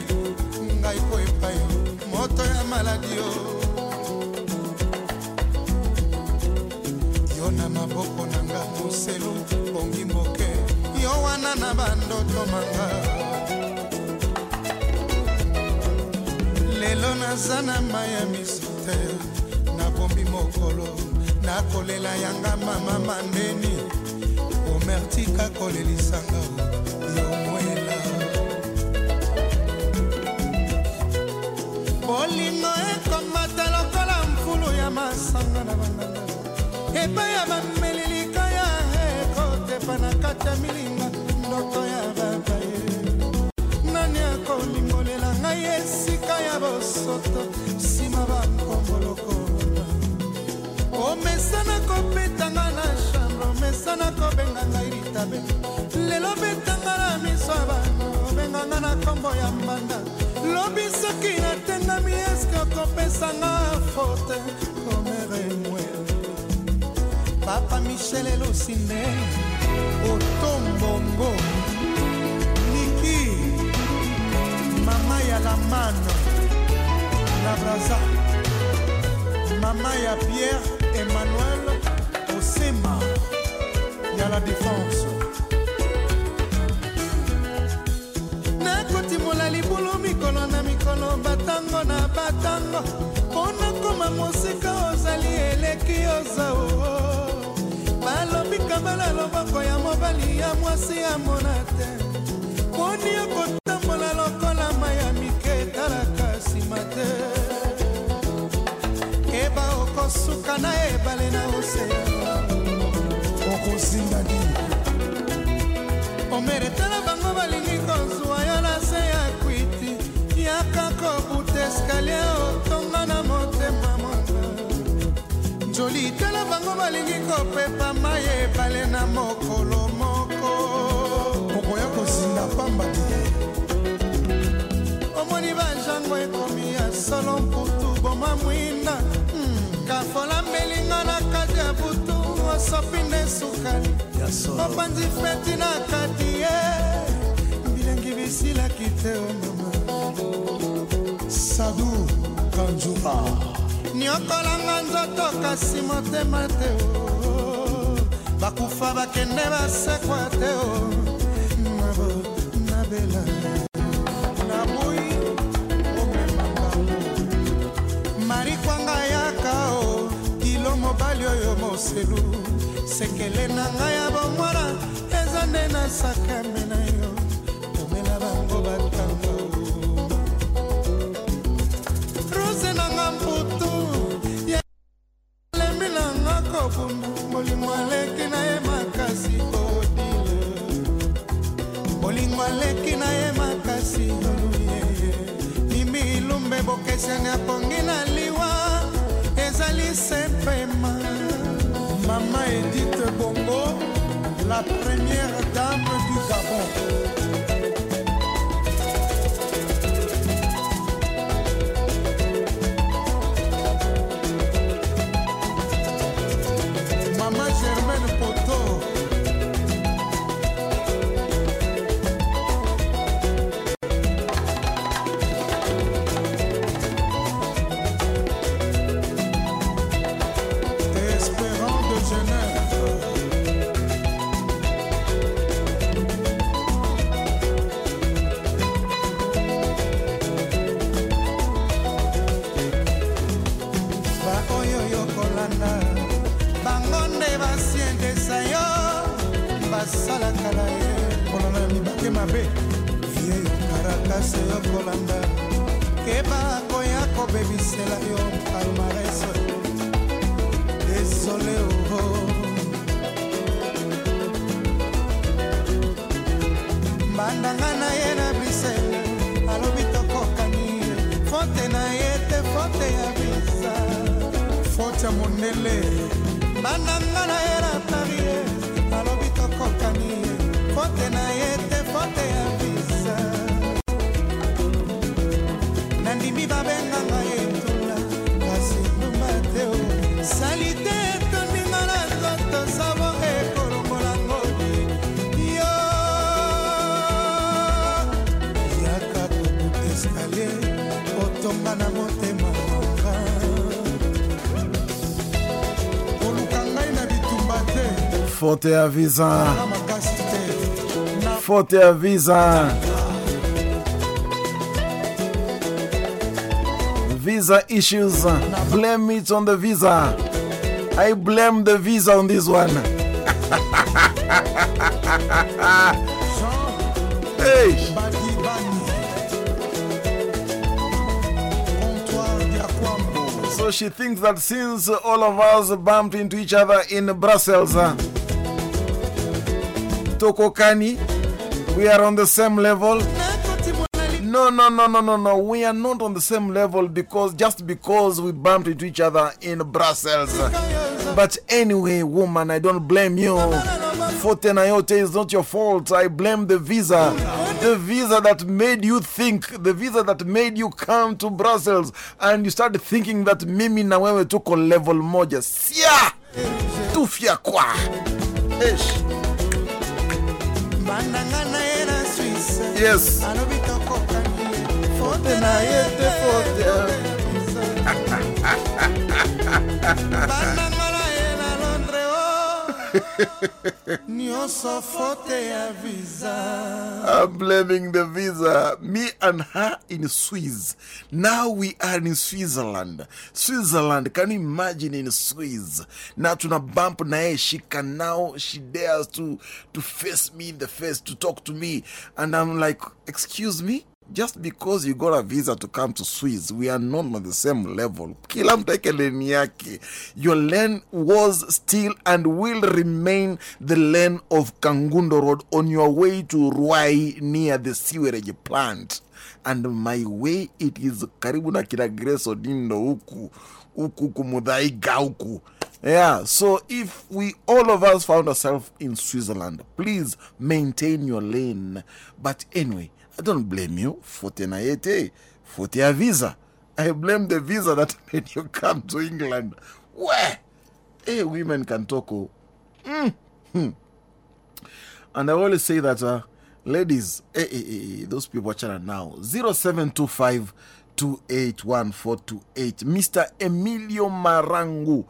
Ngai po epai moto ya maladi o yo na maboko na nga moselu pongi moke. Yo wana na bandoto manga. Lelo naza na mai ya miso te nabombi mokolo nakolela yanga mama mandeni omertika kolelisanga yo mwela bolingo ekomata lokola mfulu ya masanga na bananga. Epai ya bamelilika ya ekotepa na kati ya milinga ndoto ya babaye nani akolingolela ngai esika ya bosoto nsima bankombolokona omesana kobetanga na chambre omesana kobenga ngai litabe. Lelo betanga na miso ya bana obenganga na nkombo ya mbanda. Lobi soki natengami eske okopesanga forte komere mwele papa michel elosinde otombongo niki? Mama ya lamano na braza. Mama ya pierre emmanuel osema à la défense. Nakotimola libulu mikolo na mikolo batango na batango. Mpo nakoma mosika ozali eleki ozao balobi kabala loboko ya mobali ya mwasi ya mona te moni okotambola lokola ma ya mike etalaka nsima te. Keba okosuka na ebale na oseya okozinga nini omeretala bango balingi kozwa yo na se ya kwiti. Yaka kobuta eskalie otonga na motema mwana. Njoli tala bango balingi kopepa mai ebale na mokolo moko. Okoya kozinga pamba omoni banjango ekomi ya solo mputu boma mwinda Hmm, kafola mbelinga na kati ya butu osopi nde sukali. Opanzi feti na kati ye. Bilengi bisilaki te o mama. Sadu kanjuba. Niokolanga nzoto kasi motema te o bakufa bakende basekwa te o nabo nabela naboyi omemanga marikwanga yaka o kilo mobali oyo moselu sekele na ngai ya bomwana eza nde na sakame na yo. Omela bango batanga rose nanga mputu ya lembi nanga kobunda bolingo aleki na ye makasi odile. Bolingo aleki na ye makasi mimi ilumbe bokeseni apongi na liwa ezali sepema mama edite bongo la première dame du gabon koya kobebisela yo palmares desole oo mbandanga na ye na brisele alobi tokokani. Fote na ye te fote ya bisa fote ya mondele mbandanga na ye na paris alobi tokokani. Fote Fote ya
visa.
na makasi te na
Fote ya visa. Visa issues. Blame it on the visa. I blame the visa on this one. (laughs) hey. So she thinks that since all of us bumped into each other in Brussels, uh, Tokokani, we are on the same level. No, no, no, no, no, no. We are not on the same level because just because we bumped into each other in Brussels. But anyway, woman, I don't blame you. Forte Nayote is not your fault. I blame the visa. The visa that made you think, the visa that made you come to Brussels and you started thinking that mimi na wewe tuko level moja. Sia! Tufia kwa.
Bandanga na ye na swisse alobi tokokani fote na ye te bandanga
I'm blaming the visa. Me and her in Swiss. Now we are in Switzerland. Switzerland, can you imagine in Swiss? Now tuna bump na she can now, she dares to, to face me in the face, to talk to me. And I'm like, excuse me? Just because you got a visa to come to Swiss, we are not on the same level. Kila. Your lane was still and will remain the lane of Kangundo Road on your way to Ruai near the sewerage plant. And my way, it is karibu na kina Grace Odindo kumudhaiga huku. Yeah, so if we all of us found ourselves in Switzerland, please maintain your lane. But anyway, I don't blame you for tenayete, for their visa. I blame the visa that (laughs) made you come to England. Where? Hey, women can talk. Oh. Mm. Hmm. And I always say that, uh, ladies, hey, hey, hey, those people watching now, 0725 281428. Mr. Emilio Marangu.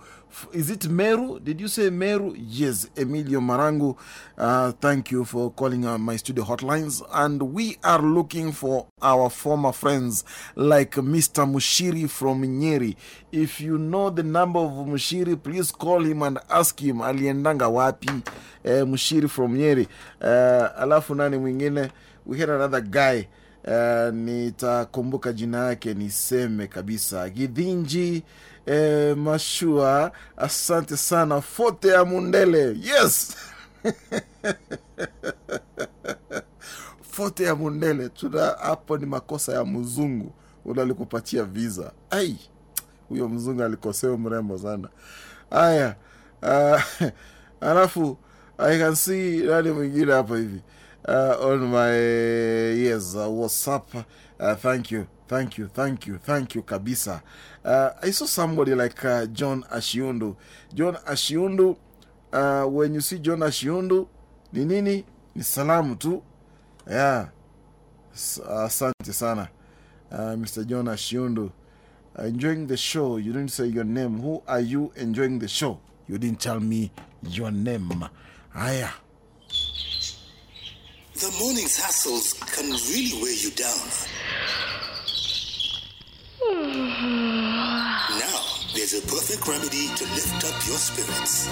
Is it Meru? Did you say Meru? Yes, Emilio Marangu. Uh, thank you for calling uh, my studio hotlines. And we are looking for our former friends like Mr. Mushiri from Nyeri. If you know the number of Mushiri, please call him and ask him aliendanga wapi. Uh, Mushiri from Nyeri. Uh, alafu nani mwingine? We had another guy. Nitakumbuka jina yake niseme kabisa gidhinji eh, mashua asante sana. Fote ya mundele yes! (laughs) Fote ya mundele tuna hapo ni makosa ya mzungu. Ule alikupatia visa. Ai huyo mzungu alikosea mrembo sana. Haya uh, (laughs) alafu i can see nani mwingine hapo hivi. Uh, on my yes uh, whatsapp uh, thank you thank you thank you thank you kabisa uh, i saw somebody like uh, john ashiundu. John ashiundu uh, when you see john ashiundu ni nini? Ni salamu tu. Yeah. S- asante sana uh, mr john ashiundu. Uh, enjoying the show you didn't say your name. Who are you enjoying the show? You didn't tell me your name. Aya.
The morning's hassles can really weigh you down. Now, there's a perfect remedy to lift up your spirits.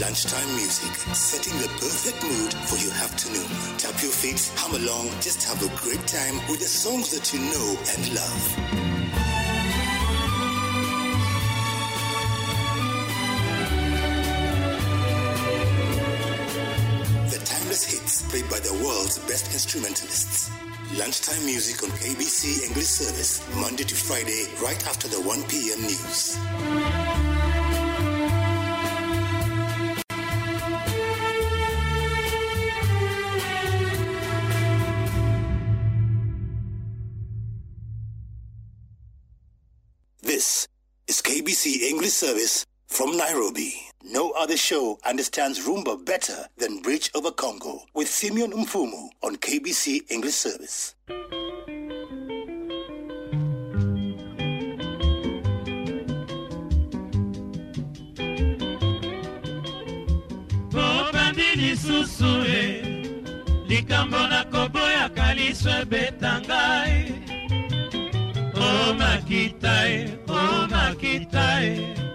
Lunchtime music, setting the perfect mood for your afternoon. Tap your feet, hum along, just have a great time with the songs that you know and love. Played by the world's best instrumentalists. Lunchtime music on KBC English Service, Monday to Friday, right after the 1 p.m. news. This is KBC English Service from Nairobi. No other show understands Rumba better than Bridge over Congo with Simeon Mfumu on KBC English Service.
lisusu e likambo na koboyaka liso ebeta ngai o makita e o makita e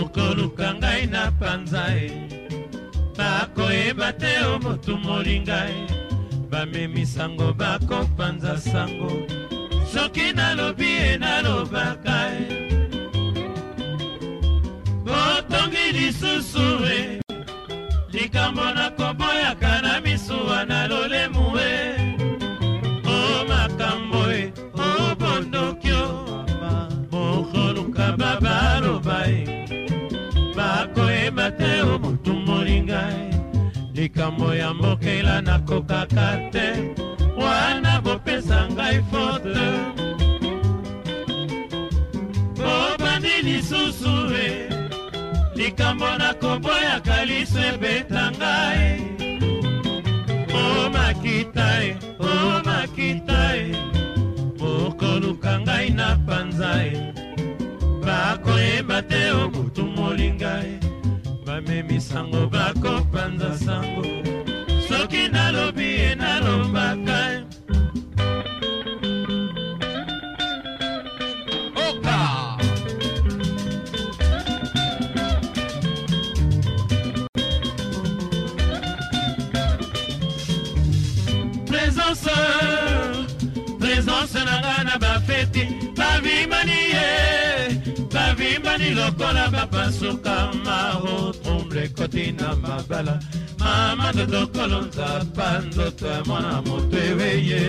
okoluka ngai na panza e bakoyeba te o motu molinga e bamemisango bakopanza sango soki nalobi e nalobaka e. Botongi lisusu e likambo na koboyaka na misuwa na lolemu e likambo ya mbokela nakokaka te wana bopesa ngai fote bobandi lisusu e likambo nakoboyaka liso ebeta ngai. O makita e o makita e bokoluka ngai na panza e bakoyeba te o motu molinga e bamemi sango bakopanza sango. Soki nalobi ye nalombaka e. présence présence na ngai na bafeti. Bavimbani ye bavimbani lokola bapasuka maro. Ekoti na mabala. Mama dodokolo nzapa nzoto ya mwana moto eweye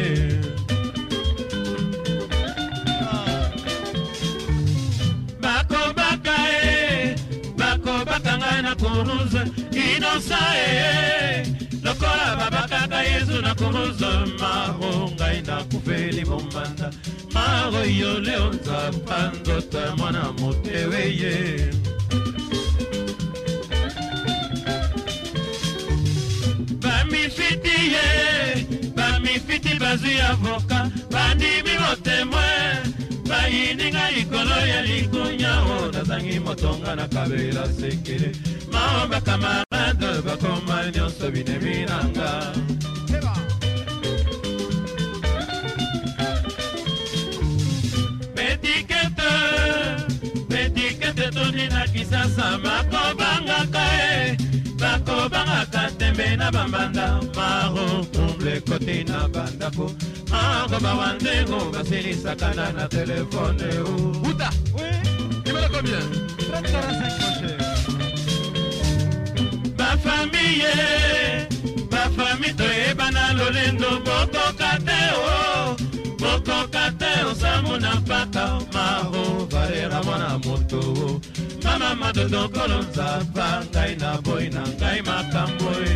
bakobaka e bakobaka ngai na kuruze inosa e lokola babakaka yesu na kuruze maro ngai nakufeli mombanda maro yo leo nzapa nzoto ya mwana moteweye bamifiti ye. Bamifiti bazwi avoka bandimi motemwe bayininga likolo ya likunya o nazangi motonga na kabela sekele mao bakamarade bakoma nyonso binemi nanga betikete betikete toni na tembe na bambanda maro kumble koti na bandako maro bawanzengo basilisaka na na telefone uta numéro combien? 3045 bafamiye bafami toyebana lolendo bokoka te o bokoka te osamuna mpaka maro valera mwana moto mama madodokolo nzapa ngai na boyi na ngai makambo e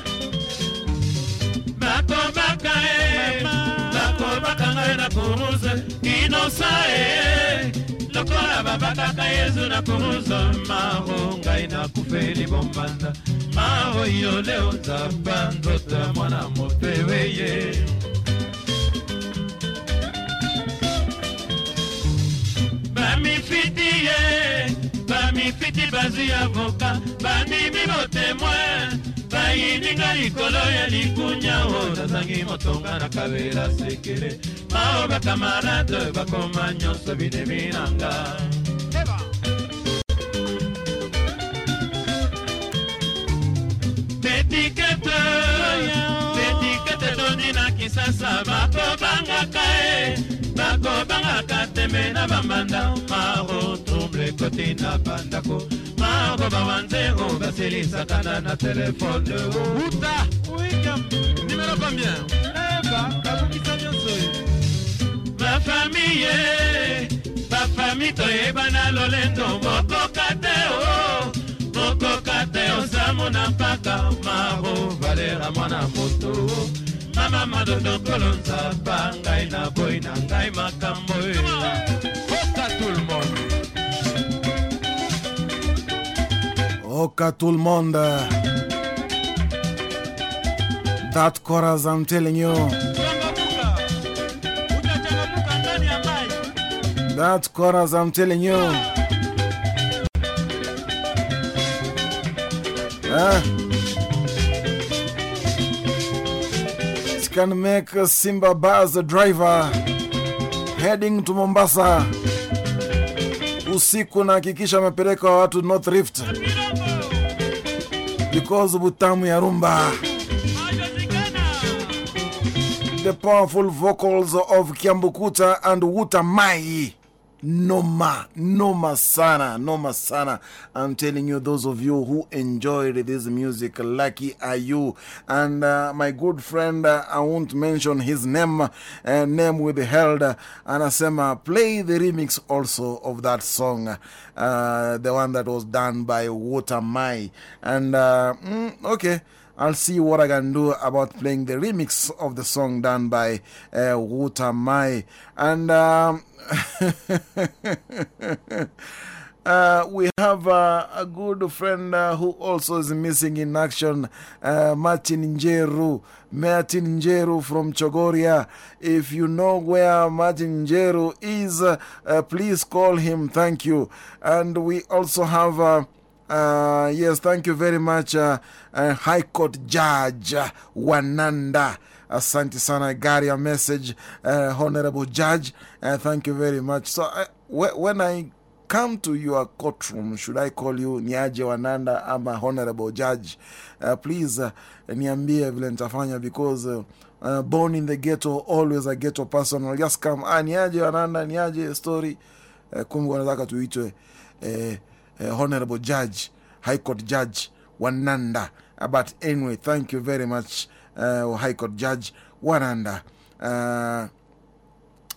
bakobaka e bakobaka ngai na kuruze inosa e lokola babakaka yesu na kuruze maro ngai nakufeli bombanda. Maro yo leo nzapa nzoto ya mwana mopewe ye bamifiti ye bamifiti bazwi avoka bandimi botemoin bayininga likolo ya likunya o nazangi motonga na kabela sekele. Mao bakamarade bakoma nyonso binemi nanga betikete betikete toni na kisasa bakobangaka e bakobangaka tembe na bambanda maro trouble ekoti na bandako. Maro bawanzero basilisaka na na telefone uta numero combien? Eba babukisa nyonso bafamiye bafami toyebana lolendo. Mokoka te o mokoka te osamona mpaka. Maro valera mwana moto mama madodokolo nzapa ngai na boyi na ngai makambo e. Oka tout le monde
Oka tout le monde. That chorus, I'm telling you. That chorus, I'm telling you. Huh? It can make Simba a driver heading to Mombasa usiku na hakikisha amepeleka watu North Rift because butamu ya rumba. The powerful vocals of Kiambukuta and Wuta Mai. Noma, noma sana, noma sana. I'm telling you, those of you who enjoyed this music, lucky are you. And uh, my good friend, uh, I won't mention his name, uh, name withheld, anasema, play the remix also of that song, the one that was done by Wuta Mayi. And, mm, okay. I'll see what I can do about playing the remix of the song done by uh, Wuta Mayi. And um, (laughs) uh, we have uh, a good friend uh, who also is missing in action, uh, Martin Njeru. Martin Njeru from Chogoria. If you know where Martin Njeru is, please call him. Thank you. And we also have. Uh, uh, yes, thank you very much, uh, uh, High Court Judge uh, Wananda. Asante sana, got your message, uh, Honorable Judge. Uh, thank you very much. So, uh, wh when I come to your courtroom, should I call you Niaje Wananda ama Honorable Judge? Uh, please, uh, niambie vile nitafanya because uh, uh, born in the ghetto, always a ghetto person. Just come, ah, Niaje Wananda, Niaje story. Uh, kumbe wanataka tuitwe eh, uh, Honorable Judge, High Court Judge Wananda. Uh, but anyway, thank you very much, uh, High Court Judge Wananda.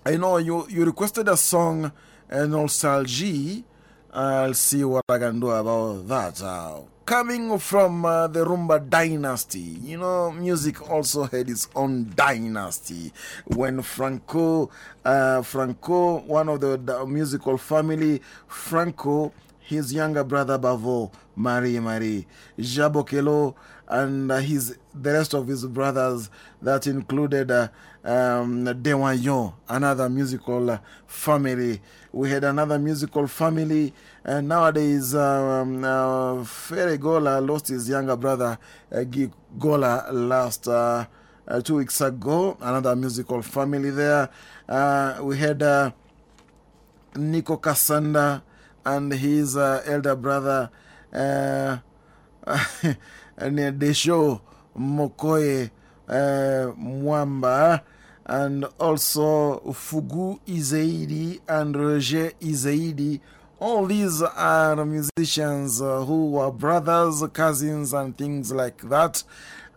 I know you, you requested a song, uh, Nostalgie. I'll see what I can do about that. Uh, coming from uh, the Rumba dynasty, you know, music also had its own dynasty. When Franco, uh, Franco, one of the, the musical family, Franco, his younger brother Bavon, Marie Marie, Jabokelo, and uh, his, the rest of his brothers that included uh, um, Dewayon, another musical uh, family. We had another musical family, and nowadays um, uh, Gola lost his younger brother, uh, Gola, last uh, uh, two weeks ago. Another musical family there. Uh, we had uh, Nico Kasanda and his uh, elder brother, uh, (laughs) Déchaud Mokoye uh, Mwamba, and also Fugu Izeidi and Roger Izeidi. All these are musicians uh, who were brothers, cousins, and things like that.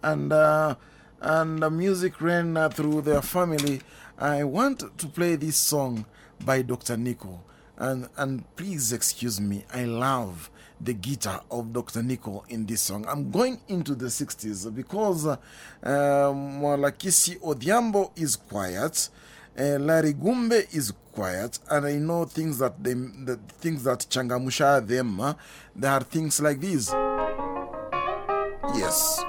And, and the music ran through their family. I want to play this song by Dr. Nico. And, and please excuse me, I love the guitar of Dr. Nico in this song. I'm going into the 60s because uh, Mwalakisi Odhiambo is quiet, uh, Larry Gumbe is quiet, and I know things that, they, the things that Changamusha them, uh, there are things like these. Yes.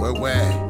Where, where?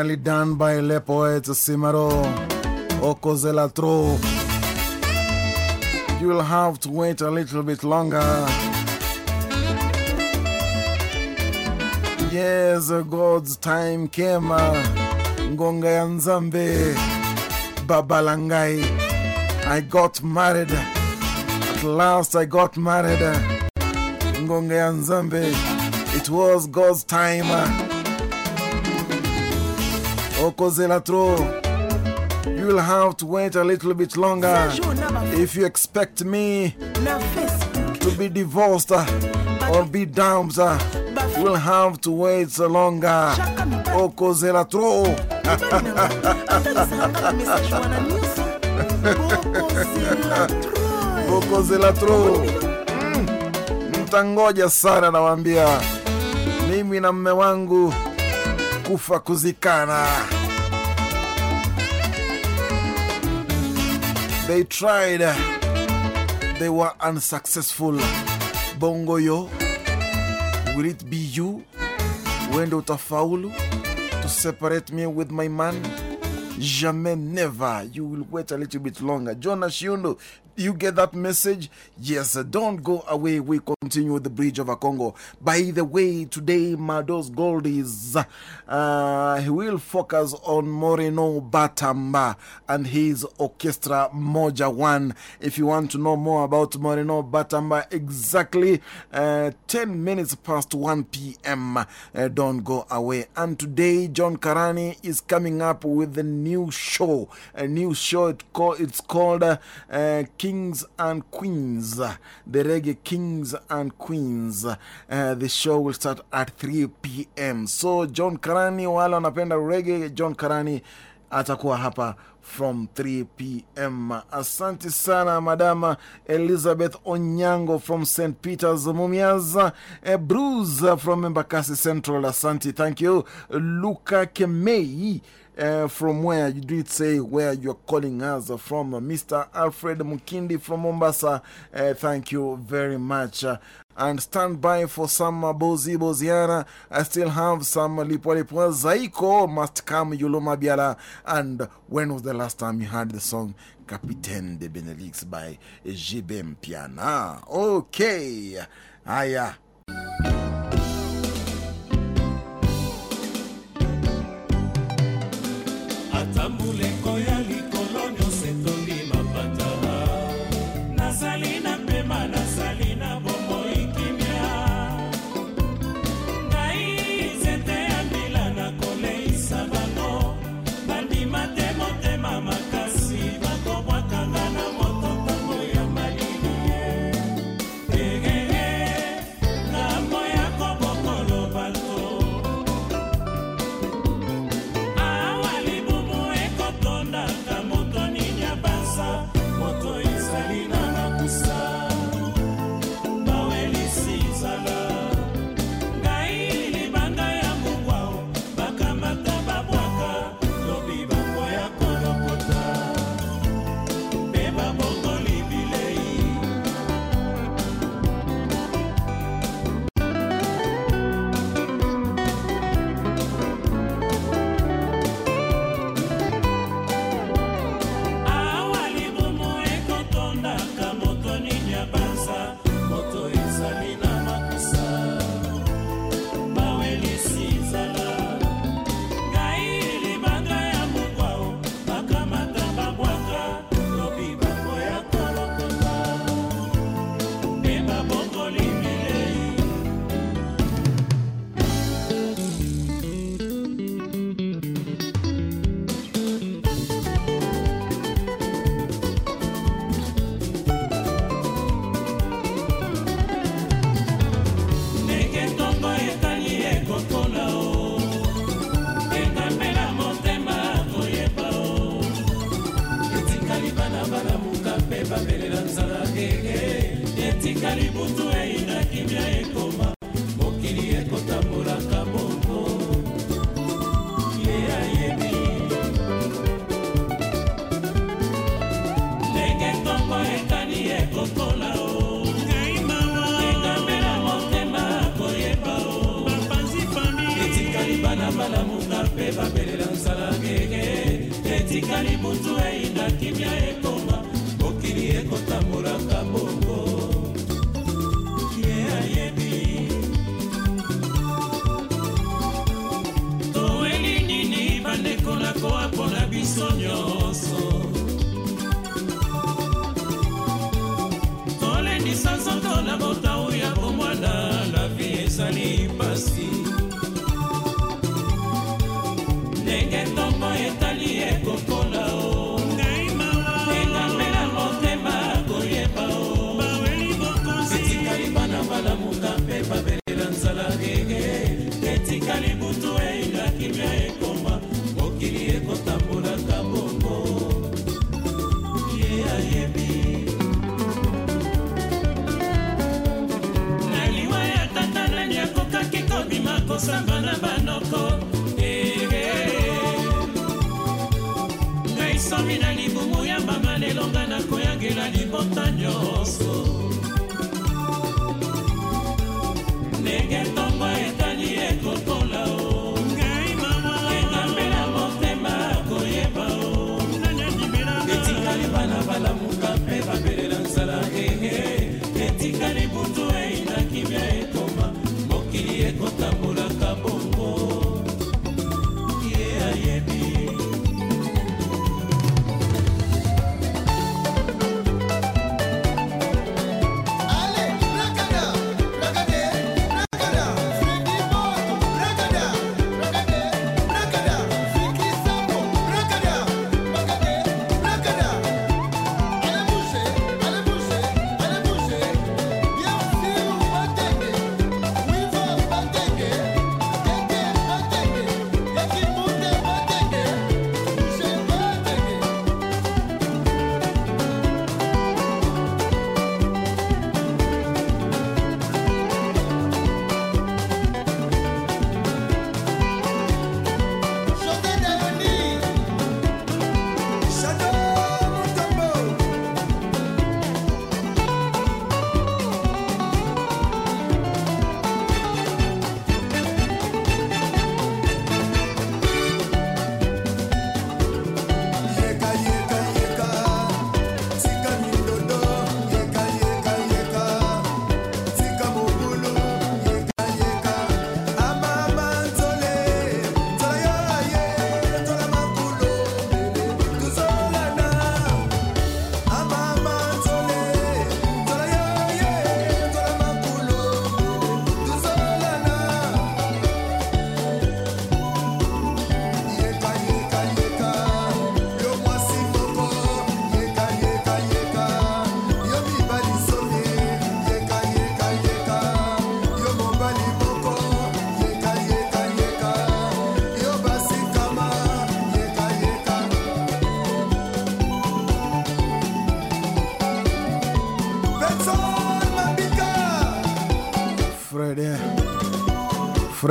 Originally done by Le Poet Simaro Okozelatro. You'll have to wait a little bit longer. Yes, God's time came. Uh, Ngonga ya Nzambe, Babalangai. I got married. At last, I got married. Ngonga ya Nzambe. It was God's time. Uh, Okozela throw. You'll have to wait a little bit longer if you expect me to be divorced uh, or be dumped. Uh, You'll have to wait so longer.
Okozela throw.
Okozela throw. Mtangoja sana nawaambia. Mimi na mme wangu kufa kuzikana. They tried. They were unsuccessful. Bongo yo. Will it be you? Wende utafaulu to separate me with my man? Jamais, never. You will wait a little bit longer. John Ashiundu, you get that message? Yes, don't go away. We continue with the Bridge over Congo. By the way, today, Mados Goldies, uh, he will focus on Moreno Batamba and his orchestra Moja One. If you want to know more about Moreno Batamba, exactly uh, 10 minutes past 1 p.m., uh, don't go away. And today, John Karani is coming up with a new show. A new show, it it's called uh, Kings and Queens. The Reggae Kings and Queens. Uh, the show will start at 3 p.m. So, John Karani, wale wanapenda reggae, John Karani atakuwa hapa from 3 p.m. Asante sana Madama Elizabeth Onyango from St. Peter's Mumias, uh, Bruce from Mbakasi Central. Asante, thank you. Luka Kemei. Uh, from where you did say where you're calling us from, uh, Mr. Alfred Mukindi from Mombasa. Uh, thank you very much. Uh, and stand by for some uh, Bozi Boziana. I still have some Lipua Lipua. Zaiko must come, Yuloma Biala. And when was the last time you heard the song Capitaine de Benelix by JB Mpiana? Okay. Aya.
Atambuleko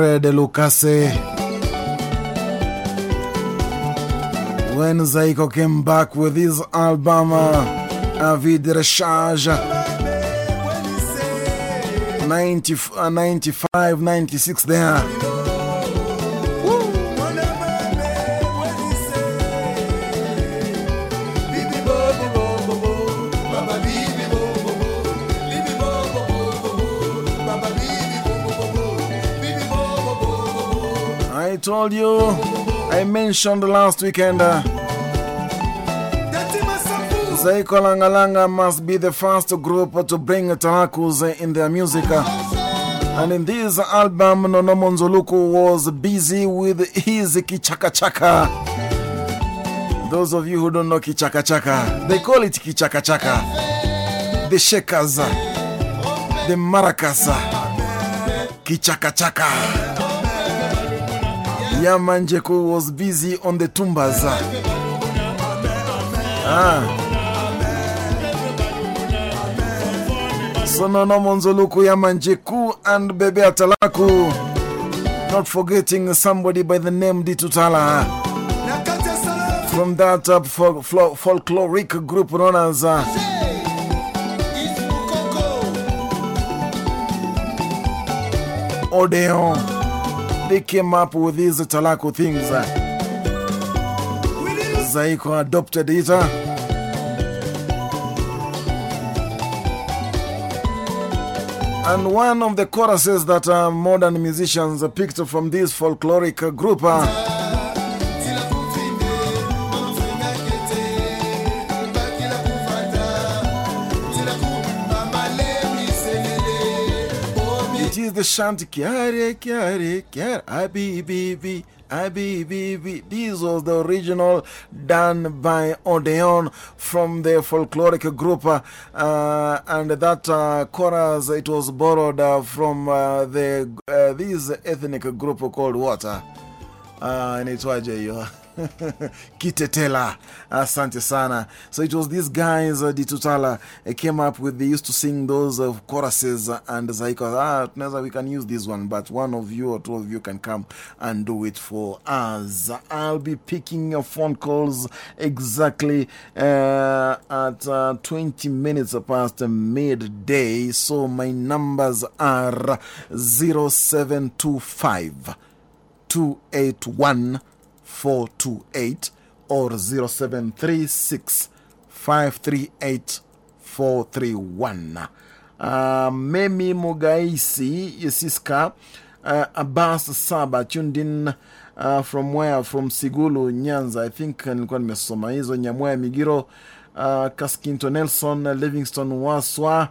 Fred Lucase. When Zaiko came back with his album uh, Avid Recharge 90, uh, 95, 96 there. Told you, I mentioned last weekend. Uh, Zaiko Langa Langa must be the first group to bring tarakus in their music. And in this album, Nono Monzoluku was busy with his Kichaka Chaka. Those of you who don't know Kichaka Chaka, they call it Kichaka Chaka. The Shakers, the Maracas, Kichaka Chaka. Yamanjeko was busy on the tumbas. Ah. Sonono Monzoluku Yamanjeku and Bebe Atalaku. Not forgetting somebody by the name Ditutala. From that fol fol folkloric group known as uh, Odeon. They came up with these Talaku things. Uh, Zaiko adopted it. And one of the choruses that uh, modern musicians picked from this folkloric group uh, the chant Kiare, Kiare, Kiare, Abibibi, Abibibi. This was the original done by Odeon from the folkloric group, uh, and that uh, chorus it was borrowed uh, from uh, the uh, this ethnic group called what? Uh, inaitwaje (laughs) hiyo? (laughs) Kitetela. Asante sana. So it was these guys, uh, Ditutala, uh, came up with, they used to sing those uh, choruses, and Zaiko, ah, tunaweza, we can use this one, but one of you or two of you can come and do it for us. I'll be picking your phone calls exactly uh, at uh, 20 minutes past midday. So my numbers are 0725 281 428 or 0736 538 431. Uh, Memi Mugaisi Yesiska uh, Abbas Saba tuned in uh, from where? From Sigulu, Nyanza. I think nilikuwa nimesoma hizo Nyamwea Migiro, uh, Kaskinto Nelson, Livingston Waswa.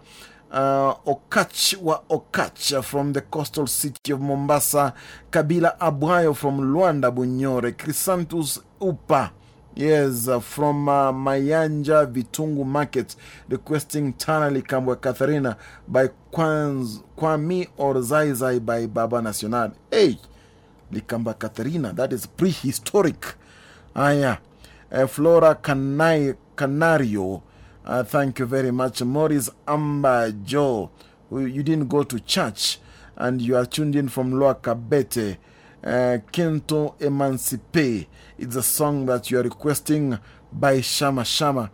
Uh, Okach wa Okach from the coastal city of Mombasa, Kabila Abwayo from Luanda Bunyore, Chrysanthus Upa, yes, uh, from uh, Mayanja Vitungu Market, requesting Tanali Kambwe Katharina by Kwanz, Kwami or Zai Zai by Baba Nacional. Hey, Likamba Katharina, that is prehistoric. Aya, uh, Flora Canai, Canario. Uh, thank you very much. Morris Amba Joe, you didn't go to church and you are tuned in from Loa Kabete. Uh, Kento Emancipe. It's a song that you are requesting by Shama Shama.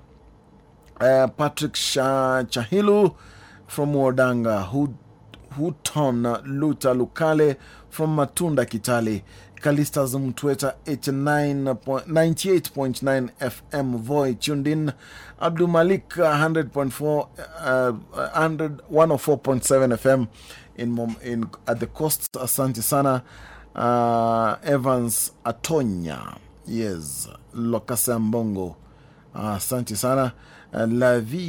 Uh, Patrick Shah Chahilu from Wodanga. Huton Luta Lukale from Matunda Kitale. Kalistas Mtweta 98.9 FM Voi tuned in. Abdul Malik 100.4 uh, 100, 104.7 FM in, in, at the coast. Asante sana. Uh, Evans Atonya. Yes. Lokasambongo. Mbongo. Uh, asante sana. Uh,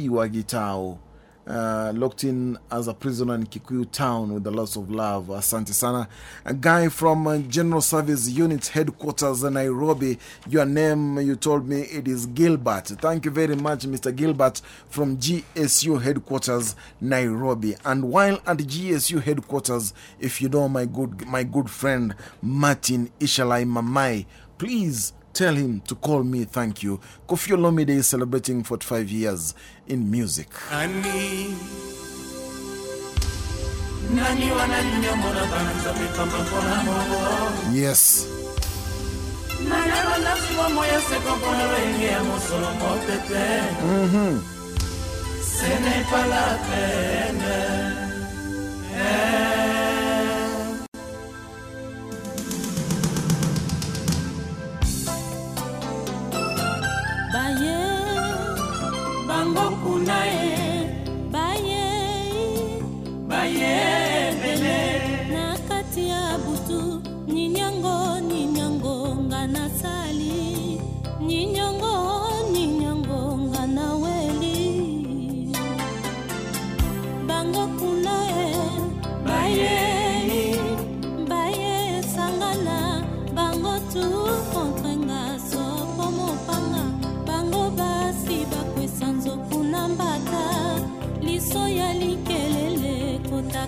Wagitao. Uh, locked in as a prisoner in Kikuyu town with the loss of love. Asante sana. A guy from uh, General Service Unit Headquarters Nairobi. Your name, you told me it is Gilbert. Thank you very much, Mr. Gilbert from GSU Headquarters, Nairobi. And while at GSU Headquarters, if you know my good, my good friend Martin Ishalai Mamai, please tell him to call me. Thank you. Koffi Olomide is celebrating 45 years in music.
nani nani wananyamona banza mipamba mpona mongo
Yes.
nayaba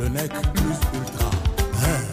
le mec plus ultra. Hein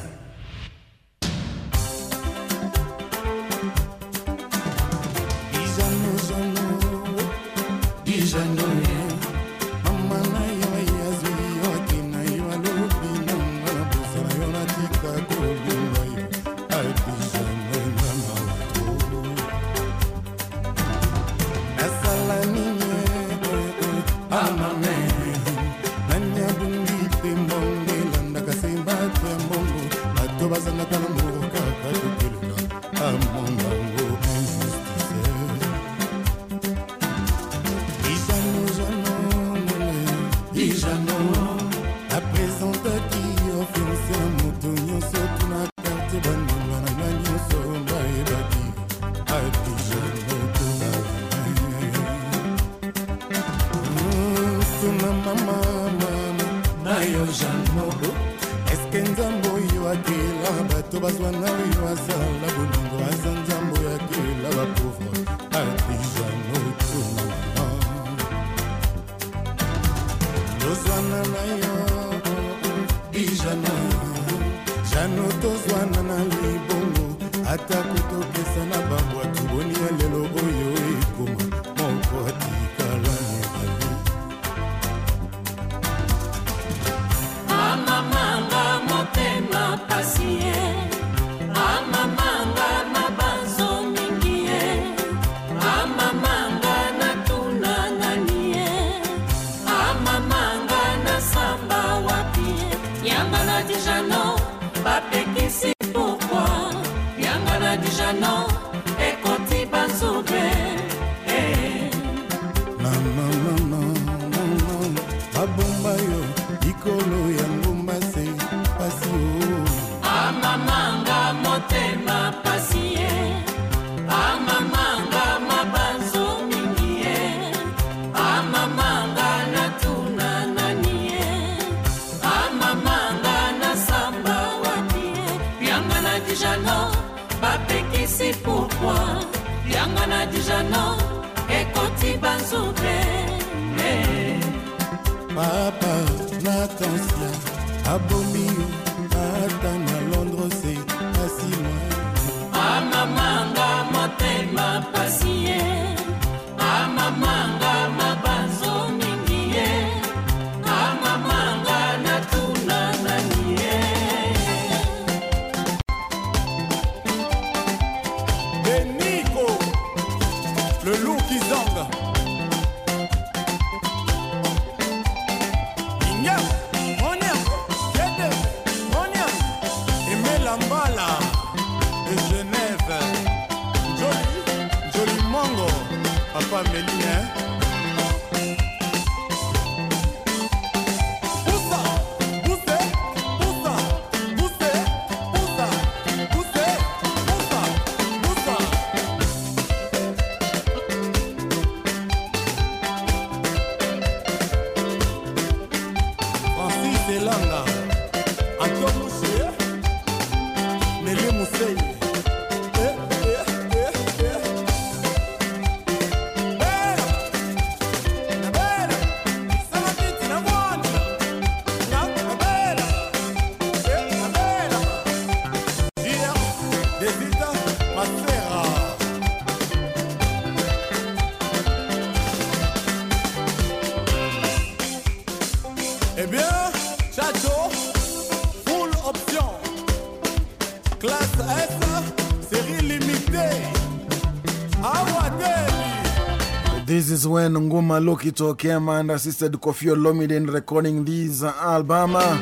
is when Nguma Lokito came and assisted Koffi Olomide in recording this album. Uh.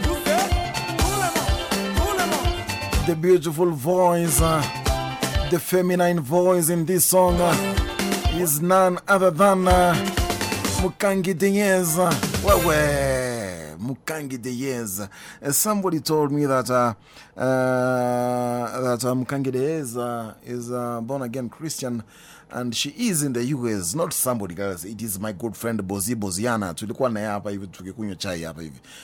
The beautiful voice, uh. the feminine voice in this song uh, is none other than Mukangi Diaz. Wewe, Mukangi Diaz. Somebody told me that. Uh, uh, that um, Kangide is, uh, is a born again Christian and she is in the US, not somebody else. It is my good friend Bozi Boziana.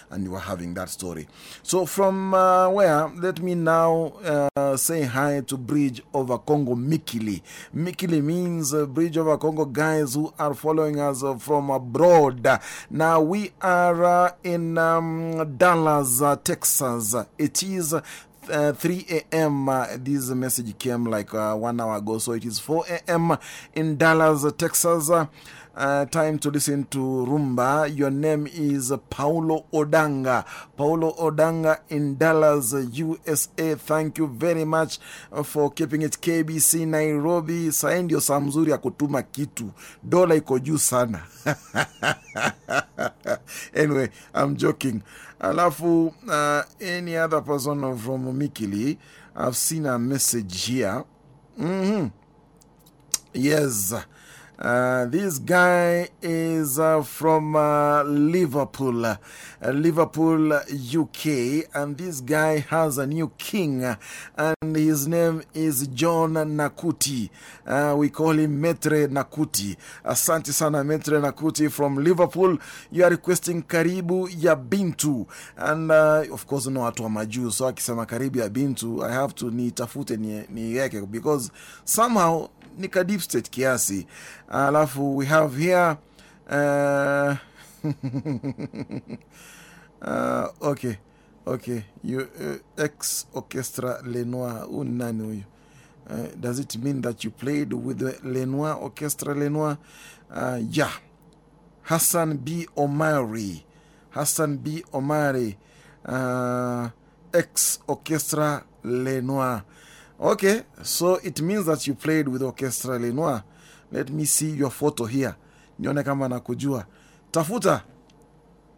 And we were having that story. So from uh, where, let me now uh, say hi to Bridge over Congo Mikili. Mikili means uh, Bridge over Congo guys who are following us uh, from abroad. Now we are uh, in um, Dallas, uh, Texas. It is uh, 3 a.m. Uh, this message came like uh, one hour ago, so it is 4 a.m. in Dallas, Texas. Uh, time to listen to Rumba. Your name is Paulo Odanga. Paulo Odanga in Dallas, USA. Thank you very much for keeping it KBC Nairobi. Saa ndio saa mzuri ya kutuma kitu, dola iko juu sana. (laughs) anyway, I'm joking. Alafu, uh, any other person from Mikili, I've seen a message here. Mm -hmm. Yes. Uh, this guy is uh, from uh, Liverpool, uh, Liverpool, UK, and this guy has a new king, and his name is John Nakuti. Uh, we call him Metre Nakuti. Asante sana, Metre Nakuti from Liverpool. You are requesting Karibu ya Bintu, and of course, no watu wa majuu, so akisema Karibu ya Bintu, I have to nitafute niweke because somehow nika deep state kiasi. Alafu we have here uh, (laughs) uh, okay okay you, uh, ex orchestra lenoir huu ni nani huyu? Uh, does it mean that you played with the lenoir orchestra lenoir? Uh, yeah. Hassan b. Omari hassan b. Omari uh, ex orchestra lenoir Okay, so it means that you played with Orchestra Lenoir. Let me see your photo here. Nione kama nakujua. Tafuta.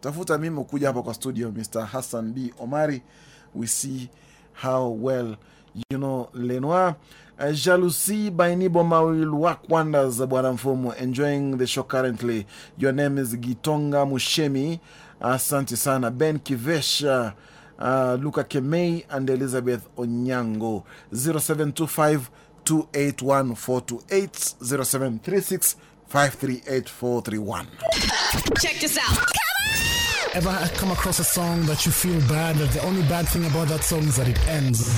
Tafuta mimi ukuja hapa kwa studio Mr. Hassan B. Omari. We see how well you know Lenoir. Uh, Jalousie by Niboma will work wonders, Bwana Mfumu. Enjoying the show currently. Your name is Gitonga Mushemi. Asante sana. Ben Kivesha. Uh, Luka Kemei and Elizabeth Onyango 0725 281 428 0736 538 431.
Check this out.
Ever come across a song that you feel bad that the only bad thing about that song is that it ends?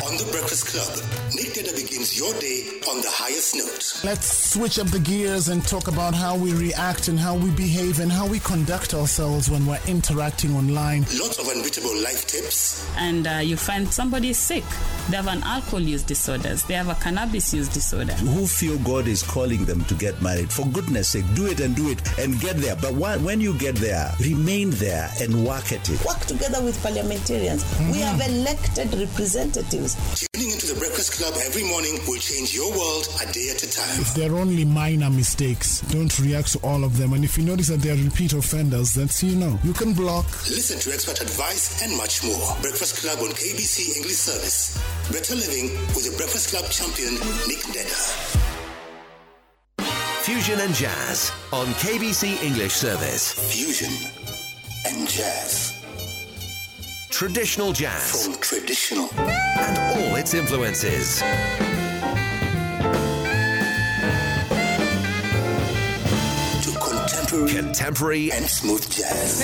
On The Breakfast Club, Nick Dada begins your day on the highest note.
Let's switch up the gears and talk about how we react and how we behave and how we conduct ourselves when we're interacting online.
Lots of unbeatable life tips.
And uh, you find somebody sick. They have an alcohol use disorder. They have a cannabis use disorder.
Who feel God is calling them to get married? For goodness sake, do it and do it and get there. But when you get there, remain there and work at it.
Work together with parliamentarians. Mm -hmm. We have elected representatives.
Tuning into the Breakfast Club every morning will change your world a day at a time.
If they're only minor mistakes, don't react to all of them. And if you notice that they're repeat offenders, then you know. You can block.
Listen to expert advice and much more. Breakfast Club on KBC English Service. Better living with the Breakfast Club champion, Nick Deda.
Fusion and Jazz on KBC English Service.
Fusion and Jazz.
Traditional jazz.
From traditional.
And all its influences.
To contemporary.
Contemporary.
And smooth jazz.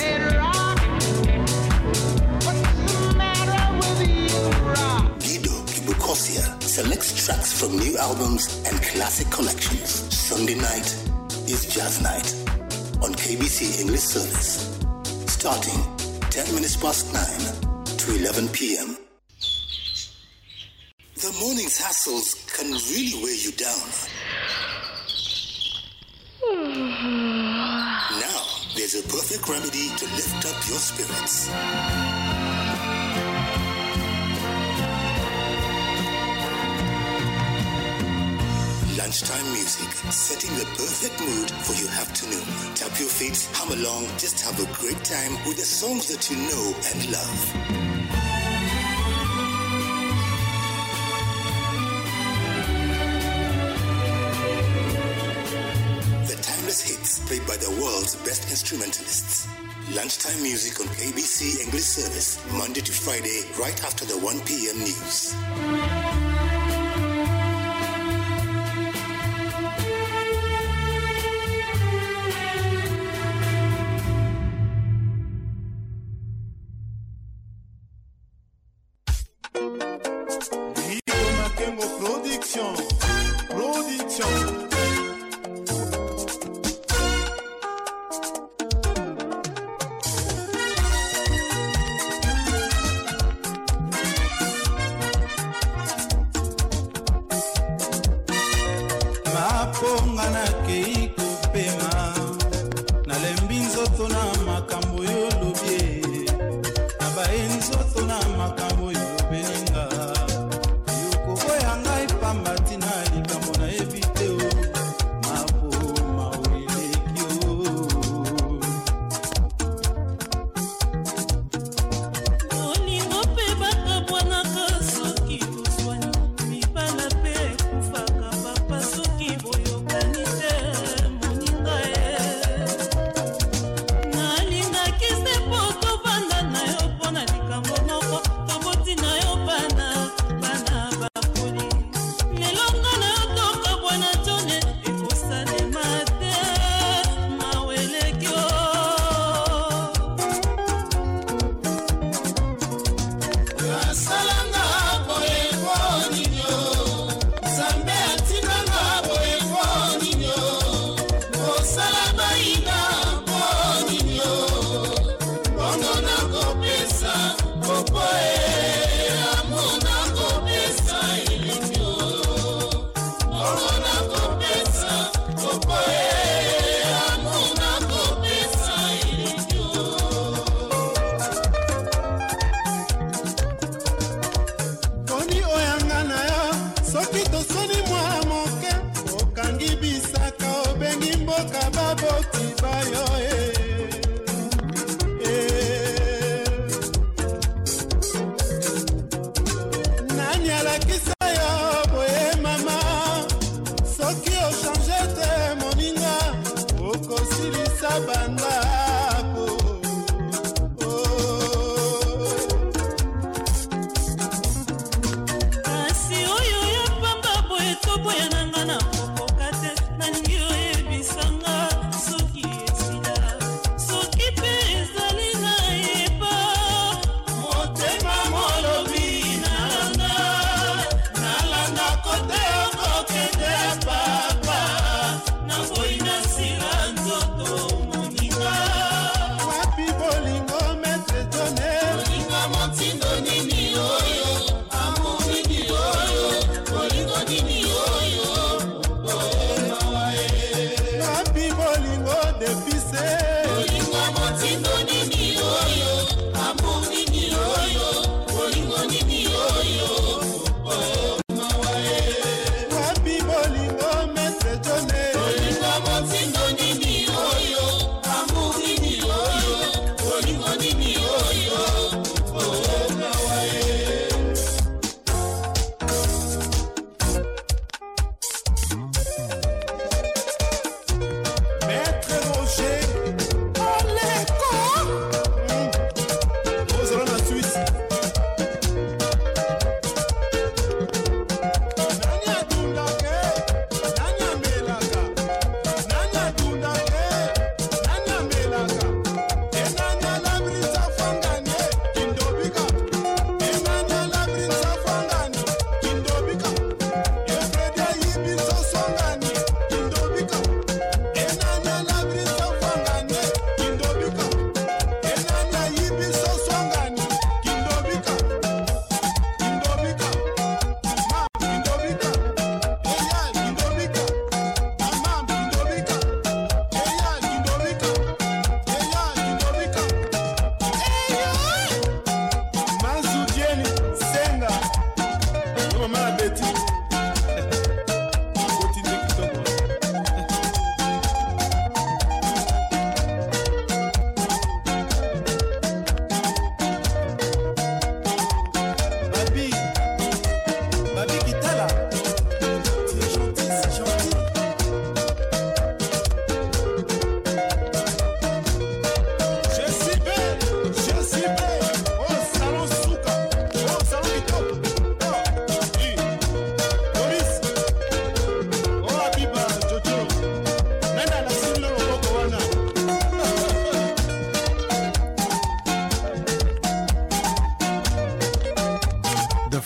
Guido Kibukosia selects tracks from new albums and classic collections. Sunday night is Jazz Night on KBC English Service. Starting 10 minutes past 9 to 11 p.m. The morning's hassles can really weigh you down. (sighs) now, there's a perfect remedy to lift up your spirits. Music, setting the perfect mood for your afternoon. Tap your feet, hum along, just have a great time with the songs that you know and love. The timeless hits played by the world's best instrumentalists. Lunchtime music on KBC English Service, Monday to Friday, right after the 1 p.m. news.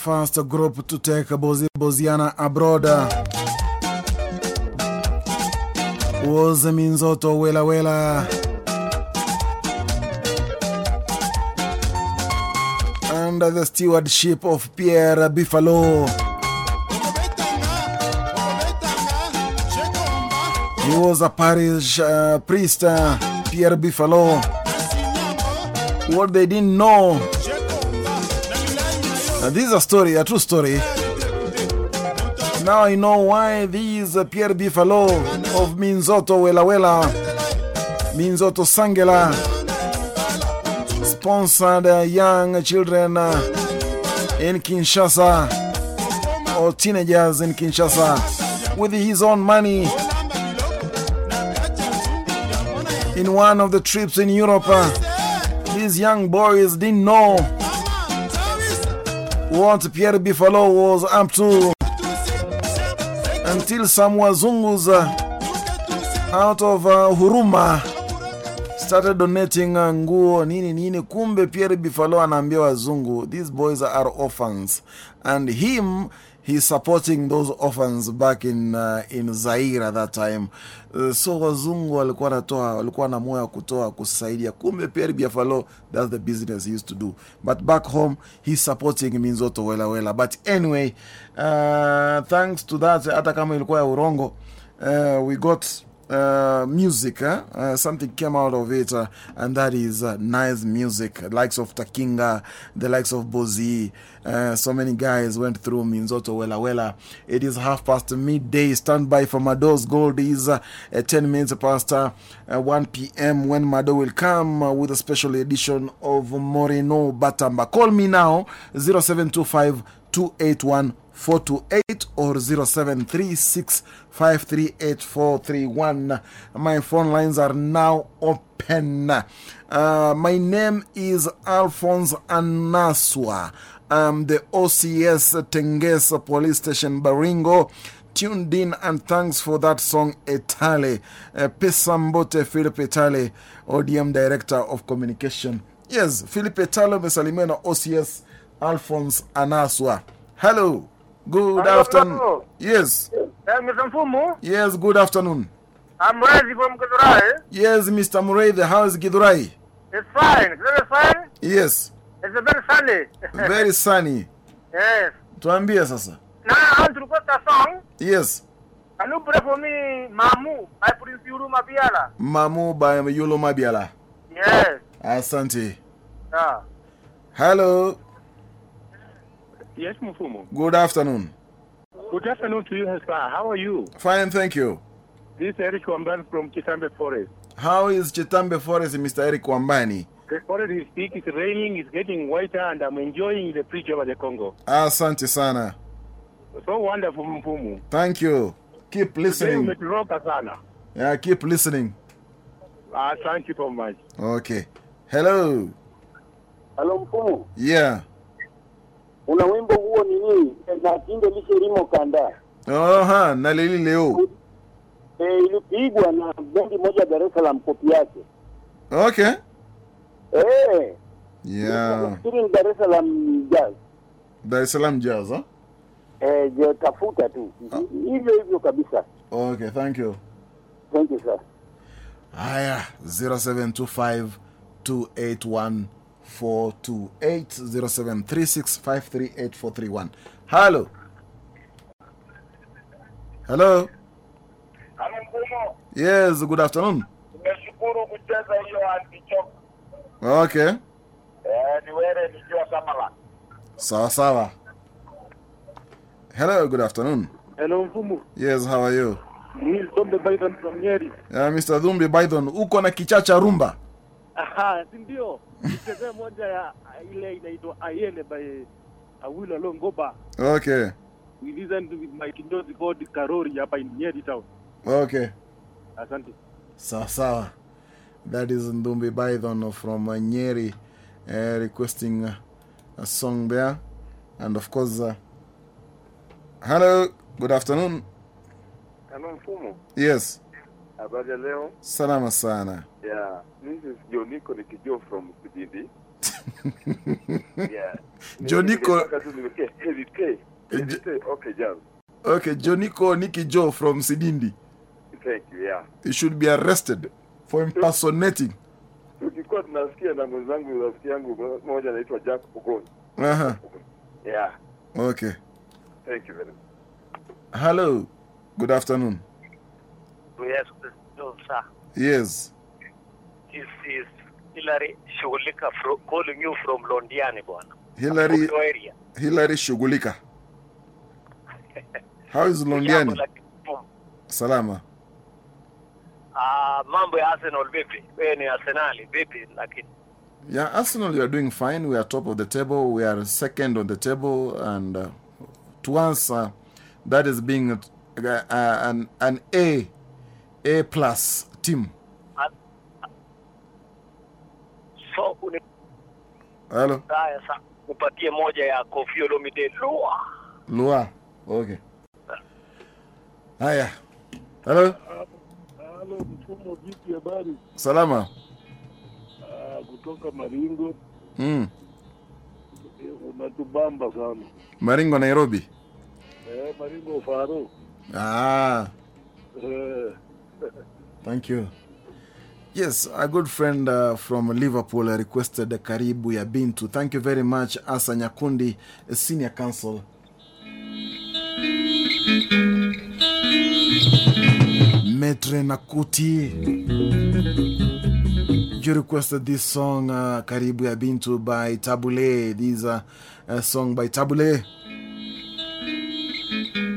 First group to take Bozi Boziana abroad was Minzoto Wela Wela. Under the stewardship of Pierre Buffalo. He was a parish uh, priest, uh, Pierre Buffalo. What they didn't know. This is a story, a true story. Now I know why these Pierre Buffalo of Minzoto Wela Wela, Minzoto Sangela, sponsored young children in Kinshasa or teenagers in Kinshasa with his own money. In one of the trips in Europe, these young boys didn't know what Pierre Buffalo was up to until some wazungus out of uh, Huruma started donating uh, nguo nini nini. Kumbe Pierre Buffalo anaambia wazungu, these boys are orphans, and him he's supporting those orphans back in, uh, in Zaire at that time. Uh, so wazungu walikuwa natoa walikuwa na moyo wa kutoa kusaidia. Kumbe Pierre Biafalo, that's the business he used to do. But back home he's supporting Minzoto Wela Wela. But anyway, uh, thanks to that, hata kama ilikuwa ya urongo, uh, we got uh, music, eh? uh, something came out of it, uh, and that is uh, nice music. The likes of Takinga, the likes of Bozi, so many guys went through Minzoto Wela Wela. It is half past midday. Stand by for Mado's Gold is uh, 10 minutes past uh, 1 p.m. when Mado will come with a special edition of Moreno Batamba. Call me now 0725 281 428 or 0736 538 My phone lines are now open. Uh, my name is Alphonse Anaswa. I'm the OCS Tengesa Police Station Baringo. Tuned in and thanks for that song Etale. Uh, Pesambote Philip Etale, ODM Director of Communication. Yes, Philip Etale mesalimiwa na OCS Alphonse Anaswa. Hello. Good
Hello,
afternoon. Yes.
Eh, Mr. Mfumu,
Yes, good afternoon.
I'm from Githurai.
Yes, Mr. Mureithi, how is?
It's fine. Fine.
Yes,
It's very sunny. (laughs)
very sunny.
yes.
Tuambie sasa.
Now I want to request a song.
Yes,
Can you play for me Mamu by Prince Yulu Mabiala?
Mamu by Yulu Mabiala.
Yes.
Asante.
Yeah.
Hello,
Yes, Mfumu.
good afternoon.
Good afternoon to you, sir. How are you?
Fine, thank you.
This is Eric Wambani from Chitambe Forest.
How is Chitambe Forest, Mr. Eric Wambani?
The forest is thick, it's raining, it's getting whiter, and I'm enjoying the bridge over the Congo.
Asante sana.
So wonderful, Mpumu.
Thank you. Keep listening.
umeturoka sana.
Yeah, keep listening.
Ah, thank you so much.
Okay. Hello.
Hello, Mpumu.
Yeah.
Una wimbo huo nini na tindo lishe limo kanda
Oha, nalili leo.
e, ilipigwa na bendi moja Dar es Salaam kopi yake
Okay.
eh
Yeah.
Dar es Salaam jazz
Dar es Salaam Jazz, huh?
eh je, tafuta tu hivyo ah. hivyo kabisa.
Okay, thank you.
Thank you sir.
Haya, 0725 281 428 0736 538 431. Hello. Hello.
Halo
Yes, good afternoon.
nimeshukuru kucheza hiyo antichok.
Okay.
Eh, ni were nikiwa Samala.
Sawa sawa. Hello, good afternoon.
Hello, Mfumu.
Yes, how are you?
Mr. is Bidon from Nyeri.
Yeah, Mr. Dhumbi Bidon, uko na kichacha rumba.
Aha, si ndio? Nichezee moja ya ile inaitwa Ayene by Awilo Longoba.
Okay.
We listen to my kinyozi called Karori hapa in Nyeri town.
Okay.
Asante.
Sawa sawa. That is Ndumbi bydon from uh, Nyeri uh, requesting uh, a song there. And of course, uh, hello, good afternoon.
Hello Mfumo.
Yes,
habari ya leo?
salama sana.
Yeah, mimi Joniko Joniko Nikijo from Kijindi.
Yeah.
Joniko.
Okay, jazz.
Okay, Joniko Nicky Joe from Sidindi.
Thank you, yeah.
He should be arrested for impersonating.
Tukikuwa tunasikia na mwenzangu rafiki yangu mmoja anaitwa Jack Ogoni.
Uh-huh.
Yeah.
Okay.
Thank you very much.
Hello. Good afternoon.
Yes, no, sir.
Yes.
This is Hilary Shughulika fro- calling you from Londiani, bwana. Area.
Hillary Shughulika. How is Londiani? Salama.
Ah, mambo ya Arsenal vipi? Wewe ni Arsenali vipi? Lakini
Yeah, Arsenal, you are doing fine. We are top of the table. We are second on the table, and uh, to uh, that is being uh, uh, an an A, A plus team.
so
Hello,
haya sa nipatie moja ya Koffi Olomide Lua.
Lua. Okay. Haya. Hello,
Halo, mfumo vipi? Habari
salama.
Ah, kutoka Maringo.
Mm.
Unatubamba sana
Maringo, Nairobi.
eh, Maringo Faro
Ah,
eh,
thank you. Yes, a good friend uh, from Liverpool requested Karibu ya Bintu. Thank you very much, Asa Nyakundi, Senior Counsel. Metre Nakuti. You requested this song, uh, Karibu ya Bintu by Tabule. This is a song by Tabule.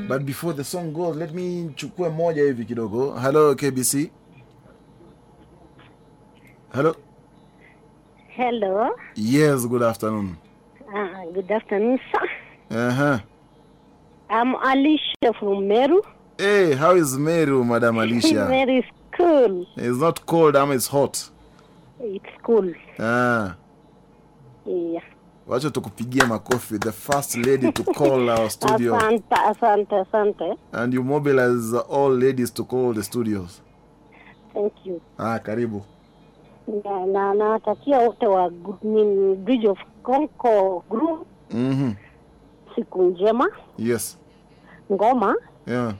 But before the song goes, let me chukua moja hivi kidogo. Hello, KBC. Hello.
Hello.
Yes, good afternoon.
Uh, good afternoon, sir.
Uh huh.
I'm Alicia from Meru.
Hey, how is Meru, Madam (laughs) Alicia?
Meru is cool.
It's not cold, am it's hot.
It's cool.
Ah.
Yeah.
Wacha tukupigia makofi. The first lady to call our studio.
Asante, asante, asante.
And you mobilize all ladies to call the studios.
Thank you.
Ah, karibu.
Na na natakia wote wa Bridge of Conco group
Mm-hmm.
siku njema.
Yes.
Ngoma
Yeah.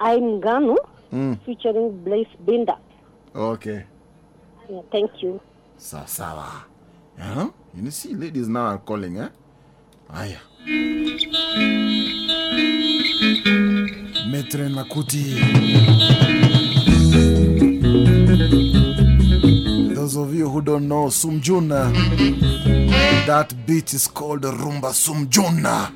I'm Ganu
Mm.
featuring Blaze Binder.
Okay.
Yeah, thank you.
Sawa sawa. Huh? You see, ladies now are calling, eh? Aya. Metre Nakuti. Those of you who don't know Sumjuna, that beat is called Rumba Sumjuna.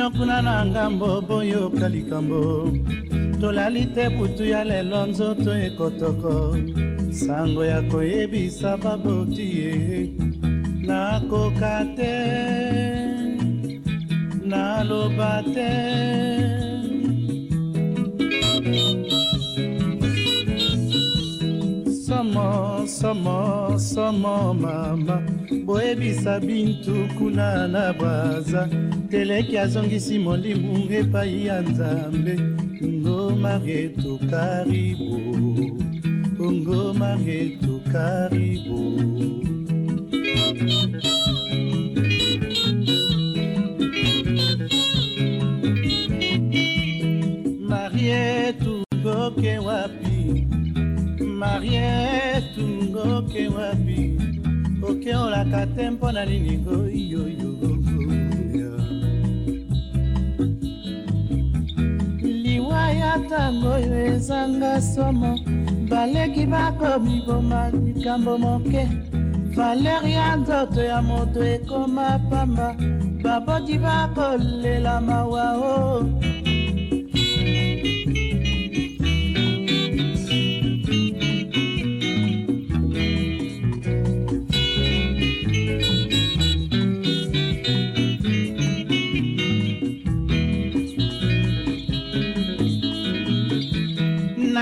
Bino kuna na ngambo boyoka likambo. Tolali te butu ya lelo nzoto ekotoko. Sango ya koyebisa baboti ye. Nakoka te naloba te somo somo somo mama. Boyebisa bintu kuna na braza teleki azongisi molimo epai ya nzambe. Ngoma retu karibu. Ngoma retu karibu. Marietu ngoke wapi marietu ngoke wapi? Okeolaka te mpo na nini? Oyoyo liwa ya ntango oyo ezanga somo. Baleki bakomiboma likambo moke. Valer ya nzoto ya moto ekoma pamba. Baboti bakolela mawa o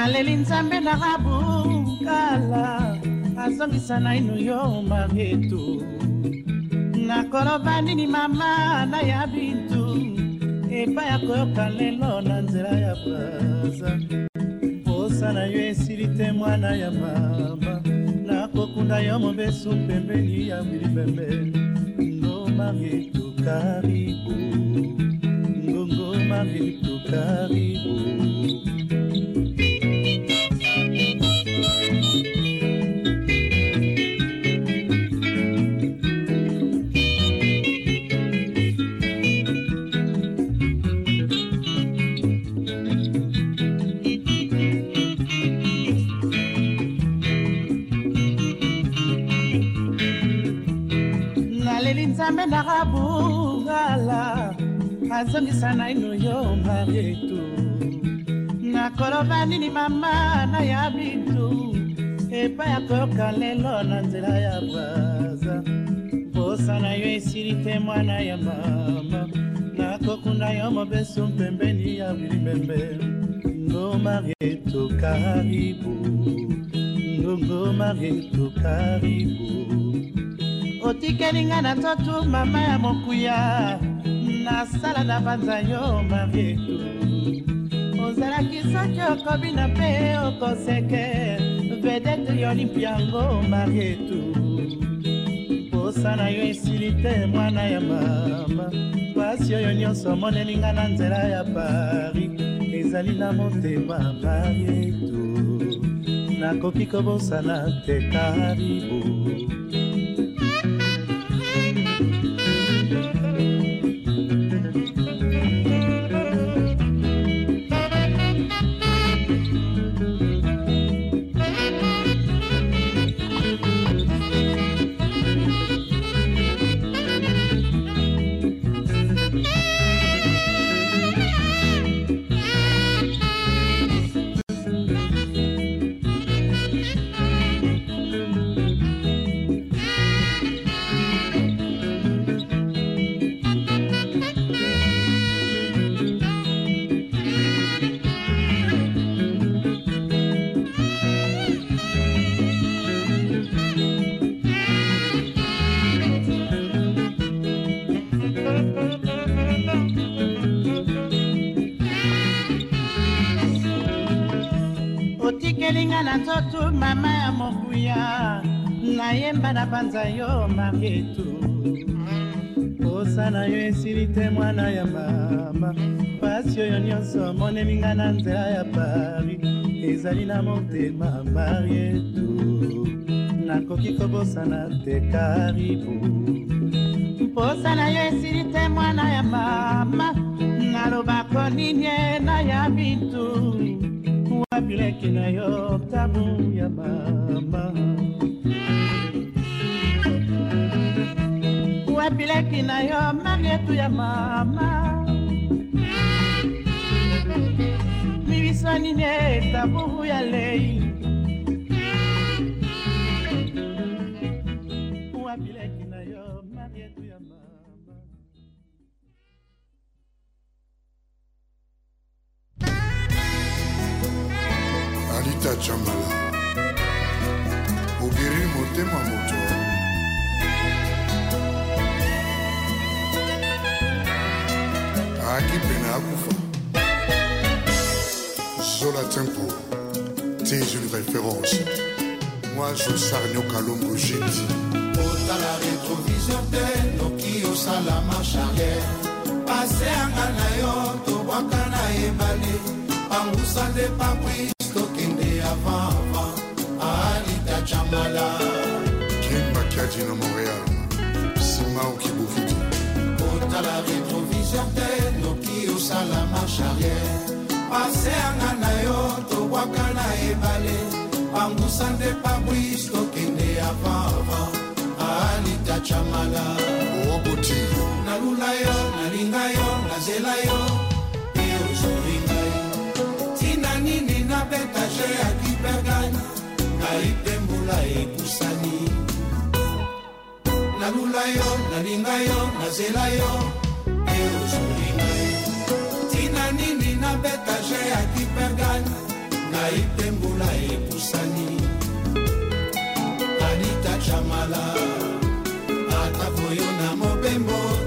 naleli nzambe na rabukala azongisa naino yo marietu nakoloba nini mama na ya bintu? Epai ya koyoka lelo na nzela ya braza posa na yo esili te mwana ya mama. Nakokunda yo mobesu pembeni ya wilibembe ngo marietu karibu. Ngongo marietu karibu naleli nzambe nakabungala azongisa naino yo marietu nakoloba nini mama na ya bintu epai ya koyoka lelo na nzela ya braza. Posa na yo esili te mwana ya mama nakokunda yo mobesu pembeni ya wilimembe ngo marietu karibu. Ngongo marietu karibu otikeli nga na nzoto mama ya mokuya. Nasala na banza yo marietu ozalaki soki okobina mpe okoseke. Vedete yo limpiango marietu posa na yo esili te mwana ya mama. Pasi oyo nyonso omonelinga na nzela ya paris. Ezali na motema marietu nakoki kobosana te karibu banza yo marietu posa na yo esili te mwana ya mama. Pasi oyo nyonso monelinga na nzela ya paris. Ezali na motema marietu nakoki kobosana te karibu. Posa na yo esili te mwana ya mama. Nalobako nini na ya bintu wabileki na yo tabu ya mama marietu ya mama. Ya
alita jamala motema moto aki pene akufa. Zola tempo. Tes une référence. Moi josarnio kalongo jeti
otala rétroviseur te noki osala marche arrière pase yanga na yo tobwaka na ebale. Pangusa nde papris tokende avant avant. Alita chamala
kimba kiadi na montréal. Nsima okibukuti
otala rétroviseur te noki osala marche arrière. Pase yanga na yo tobwaka na ebale pangusa nde papris tokende avant. Avant alita chamala.
Oboti
nalula yo nalinga yo nazela yo mpe ozwi ngai ntina nini nabeta je ya kipergane ngai mpe mbula ekusani nalula yo nalinga yo nazela yo ozolinga ye tina nini nabetage ya kipergan naitembola epusani. Anita chamala ata koyo na mobembo.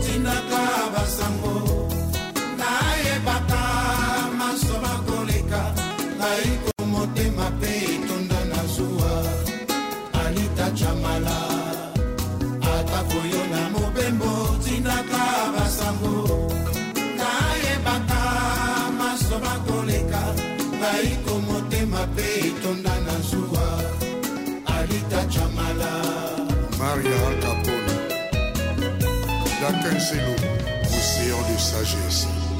Dakinselo, océan de sagesse.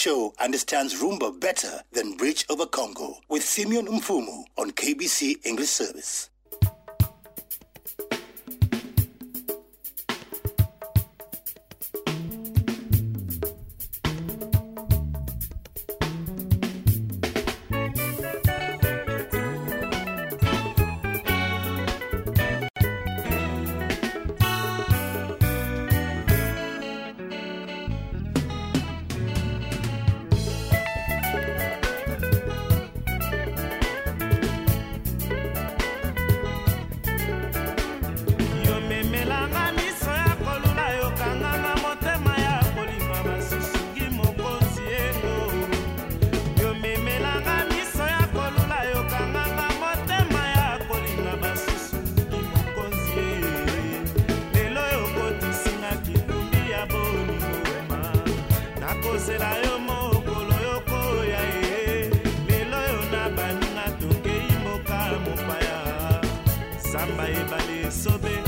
show understands Rumba better than Bridge over Congo with Simeon Mfumu on KBC English Service.
samba so sobe.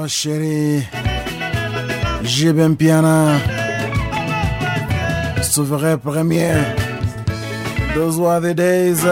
pas
chérie. J'ai bien piano. Souverain premier. Those were the days.